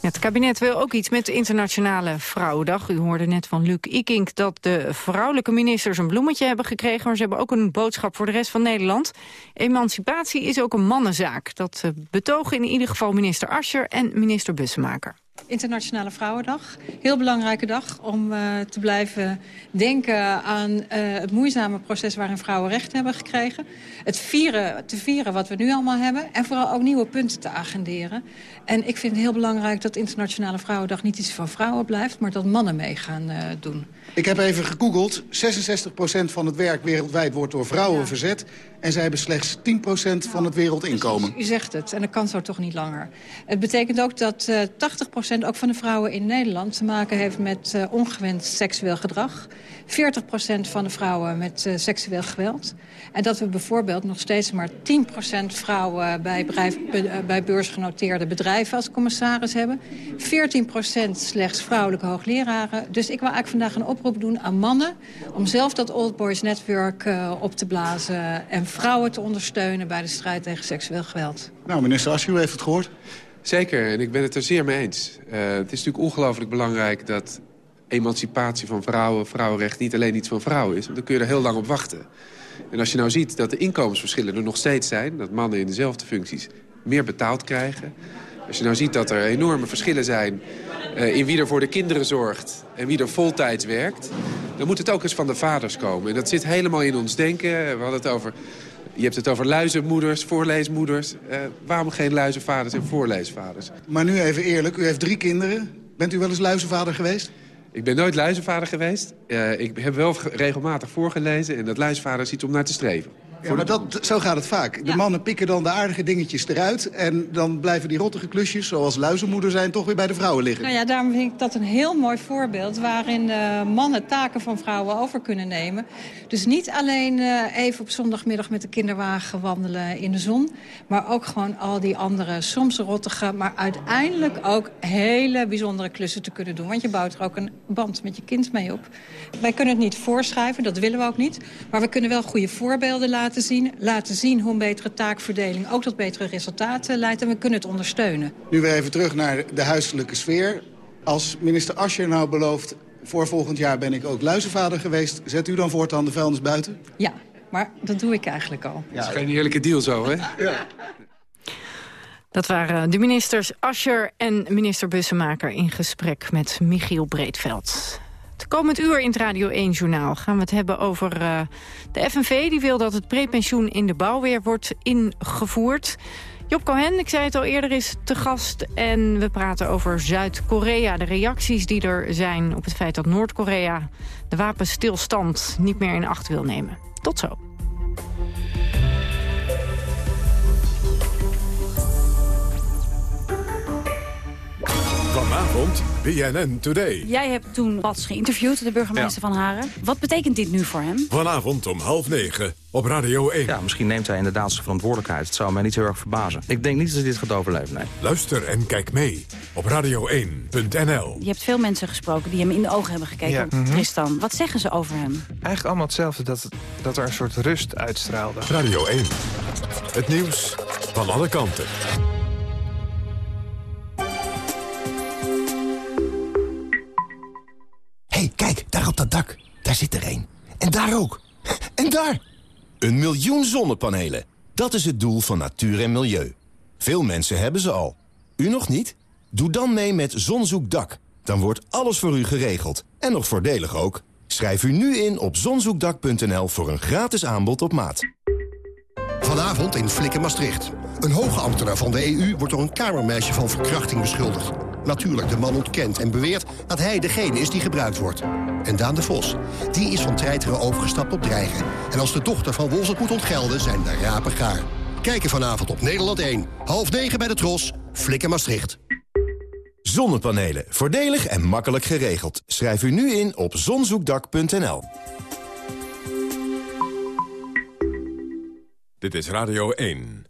Speaker 22: Het kabinet wil ook iets met de Internationale Vrouwendag. U hoorde net van Luc Ikink dat de vrouwelijke ministers een bloemetje hebben gekregen... maar ze hebben ook een boodschap voor de rest van Nederland. Emancipatie is ook een mannenzaak. Dat eh, betogen in ieder geval minister Ascher en minister Bussemaker.
Speaker 19: Internationale Vrouwendag. Heel belangrijke dag om eh, te blijven denken aan eh, het moeizame proces waarin vrouwen recht hebben gekregen. Het vieren, te vieren wat we nu allemaal hebben. En vooral ook nieuwe punten te agenderen. En ik vind het heel belangrijk dat Internationale Vrouwendag niet iets van vrouwen blijft, maar dat mannen mee gaan eh, doen.
Speaker 37: Ik heb even gegoogeld. 66% van het werk wereldwijd wordt door vrouwen verzet. En zij hebben slechts 10% van het wereldinkomen.
Speaker 19: U zegt het, en dat kan zo toch niet langer. Het betekent ook dat eh 80% ook van de vrouwen in Nederland... te maken heeft met eh, ongewenst seksueel gedrag. 40% van de vrouwen met eh, seksueel geweld. En dat we bijvoorbeeld nog steeds maar 10% vrouwen... bij, bedrijf, be- eh, bij beursgenoteerde bedrijven als commissaris hebben. 14% slechts vrouwelijke hoogleraren. Dus ik wil eigenlijk vandaag een oproep doen aan mannen... om zelf dat Old Boys Network eh, op te blazen... en vrouwen te ondersteunen bij de strijd tegen seksueel geweld.
Speaker 37: Nou, minister Asje, u heeft het gehoord.
Speaker 38: Zeker, en ik ben het er zeer mee eens. Eh, het is natuurlijk ongelooflijk belangrijk dat
Speaker 36: emancipatie van vrouwen, vrouwenrecht niet alleen iets van vrouwen is. Want dan kun je er heel lang op wachten. En als je nou ziet dat de inkomensverschillen er nog steeds zijn... dat mannen in dezelfde functies meer betaald krijgen... als je nou ziet dat er enorme verschillen zijn in wie er voor de kinderen zorgt... en wie er voltijds werkt... dan moet het ook eens van de vaders komen. En dat zit helemaal in ons denken. We hadden het over... Je hebt het over luizenmoeders, voorleesmoeders. Uh, waarom geen luizenvaders en voorleesvaders?
Speaker 37: Maar nu even eerlijk, u heeft drie kinderen. Bent u wel eens luizenvader geweest?
Speaker 36: Ik ben nooit luizenvader geweest. Uh, ik heb wel regelmatig voorgelezen en dat luizenvader is iets om naar te streven.
Speaker 37: Ja, maar dat, zo gaat het vaak. De mannen pikken dan de aardige dingetjes eruit... en dan blijven die rottige klusjes, zoals luizenmoeder zijn... toch weer bij de vrouwen liggen.
Speaker 19: Nou ja, daarom vind ik dat een heel mooi voorbeeld... waarin uh, mannen taken van vrouwen over kunnen nemen. Dus niet alleen uh, even op zondagmiddag met de kinderwagen wandelen in de zon... maar ook gewoon al die andere, soms rottige... maar uiteindelijk ook hele bijzondere klussen te kunnen doen. Want je bouwt er ook een band met je kind mee op. Wij kunnen het niet voorschrijven, dat willen we ook niet. Maar we kunnen wel goede voorbeelden laten laten zien. Laten zien hoe een betere taakverdeling ook tot betere resultaten leidt. En we kunnen het ondersteunen.
Speaker 37: Nu weer even terug naar de huiselijke sfeer. Als minister Ascher nou belooft... voor volgend jaar ben ik ook luizenvader geweest... zet u dan voortaan de vuilnis buiten?
Speaker 19: Ja, maar dat doe ik eigenlijk al.
Speaker 36: Ja, dat is geen eerlijke deal zo, hè? Ja.
Speaker 22: Dat waren de ministers Ascher en minister Bussemaker... in gesprek met Michiel Breedveld. Komend uur in het Radio 1-journaal gaan we het hebben over uh, de FNV. Die wil dat het prepensioen in de bouw weer wordt ingevoerd. Job Cohen, ik zei het al eerder, is te gast. En we praten over Zuid-Korea. De reacties die er zijn op het feit dat Noord-Korea... de wapenstilstand niet meer in acht wil nemen. Tot zo.
Speaker 2: Vanavond BNN Today.
Speaker 39: Jij hebt toen Bats geïnterviewd, de burgemeester van Haren. Wat betekent dit nu voor hem?
Speaker 2: Vanavond om half negen op Radio 1.
Speaker 1: Ja, misschien neemt hij inderdaad zijn verantwoordelijkheid. Het zou mij niet heel erg verbazen. Ik denk niet dat hij dit gaat overleven, nee.
Speaker 2: Luister en kijk mee op radio1.nl.
Speaker 39: Je hebt veel mensen gesproken die hem in de ogen hebben gekeken.
Speaker 40: Ja. Mhm.
Speaker 39: Tristan, wat zeggen ze over hem?
Speaker 40: Eigenlijk allemaal hetzelfde, dat, dat er een soort rust uitstraalde.
Speaker 2: Radio 1. Het nieuws van alle kanten.
Speaker 41: Hey, kijk, daar op dat dak. Daar zit er één. En daar ook. En daar! Een miljoen zonnepanelen. Dat is het doel van natuur en milieu. Veel mensen hebben ze al. U nog niet? Doe dan mee met Zonzoekdak. Dan wordt alles voor u geregeld. En nog voordelig ook. Schrijf u nu in op zonzoekdak.nl voor een gratis aanbod op maat.
Speaker 42: Vanavond in Flikken Maastricht. Een hoge ambtenaar van de EU wordt door een kamermeisje van verkrachting beschuldigd. Natuurlijk, de man ontkent en beweert dat hij degene is die gebruikt wordt. En Daan de Vos, die is van treiteren overgestapt op dreigen. En als de dochter van het moet ontgelden, zijn de rapen gaar. Kijken vanavond op Nederland 1. Half negen bij de Tros, Flikken Maastricht.
Speaker 41: Zonnepanelen. Voordelig en makkelijk geregeld. Schrijf u nu in op zonzoekdak.nl.
Speaker 2: Dit is Radio 1.